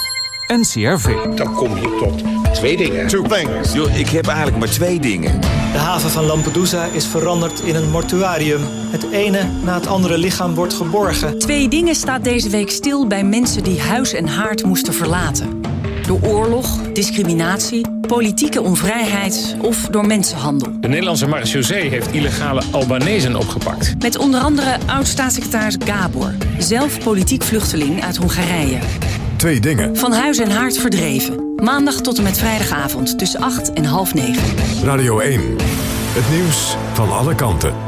NCRV. Dan kom je tot twee dingen. Two things. Yo, ik heb eigenlijk maar twee dingen. De haven van Lampedusa is veranderd in een mortuarium. Het ene na het andere lichaam wordt geborgen. Twee dingen staat deze week stil bij mensen die huis en haard moesten verlaten. Door oorlog, discriminatie, politieke onvrijheid of door mensenhandel. De Nederlandse marechaussee heeft illegale Albanezen opgepakt. Met onder andere oud-staatssecretaris Gabor, zelf politiek vluchteling uit Hongarije. Twee dingen. Van huis en haard verdreven. Maandag tot en met vrijdagavond tussen 8 en half 9. Radio 1. Het nieuws van alle kanten.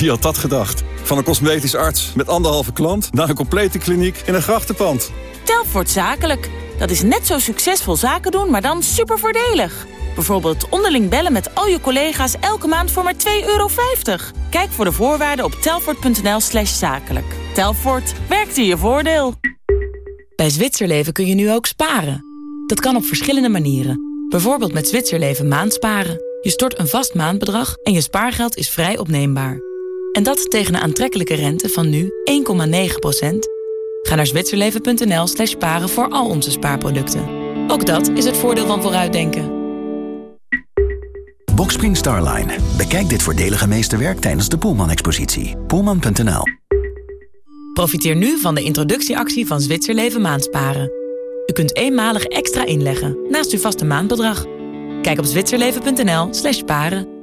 Wie had dat gedacht? Van een cosmetisch arts met anderhalve klant... naar een complete kliniek in een grachtenpand. Telfort zakelijk. Dat is net zo succesvol zaken doen, maar dan super voordelig. Bijvoorbeeld onderling bellen met al je collega's elke maand voor maar 2,50 euro. Kijk voor de voorwaarden op telfort.nl slash zakelijk. Telfort, werkt in je voordeel. Bij Zwitserleven kun je nu ook sparen. Dat kan op verschillende manieren. Bijvoorbeeld met Zwitserleven maandsparen. Je stort een vast maandbedrag en je spaargeld is vrij opneembaar. En dat tegen een aantrekkelijke rente van nu 1,9% Ga naar zwitserleven.nl slash sparen voor al onze spaarproducten. Ook dat is het voordeel van vooruitdenken. Boxspring Starline. Bekijk dit voordelige meesterwerk tijdens de Poelman-expositie. Poelman.nl Profiteer nu van de introductieactie van Zwitserleven Maandsparen. U kunt eenmalig extra inleggen naast uw vaste maandbedrag. Kijk op zwitserleven.nl slash sparen.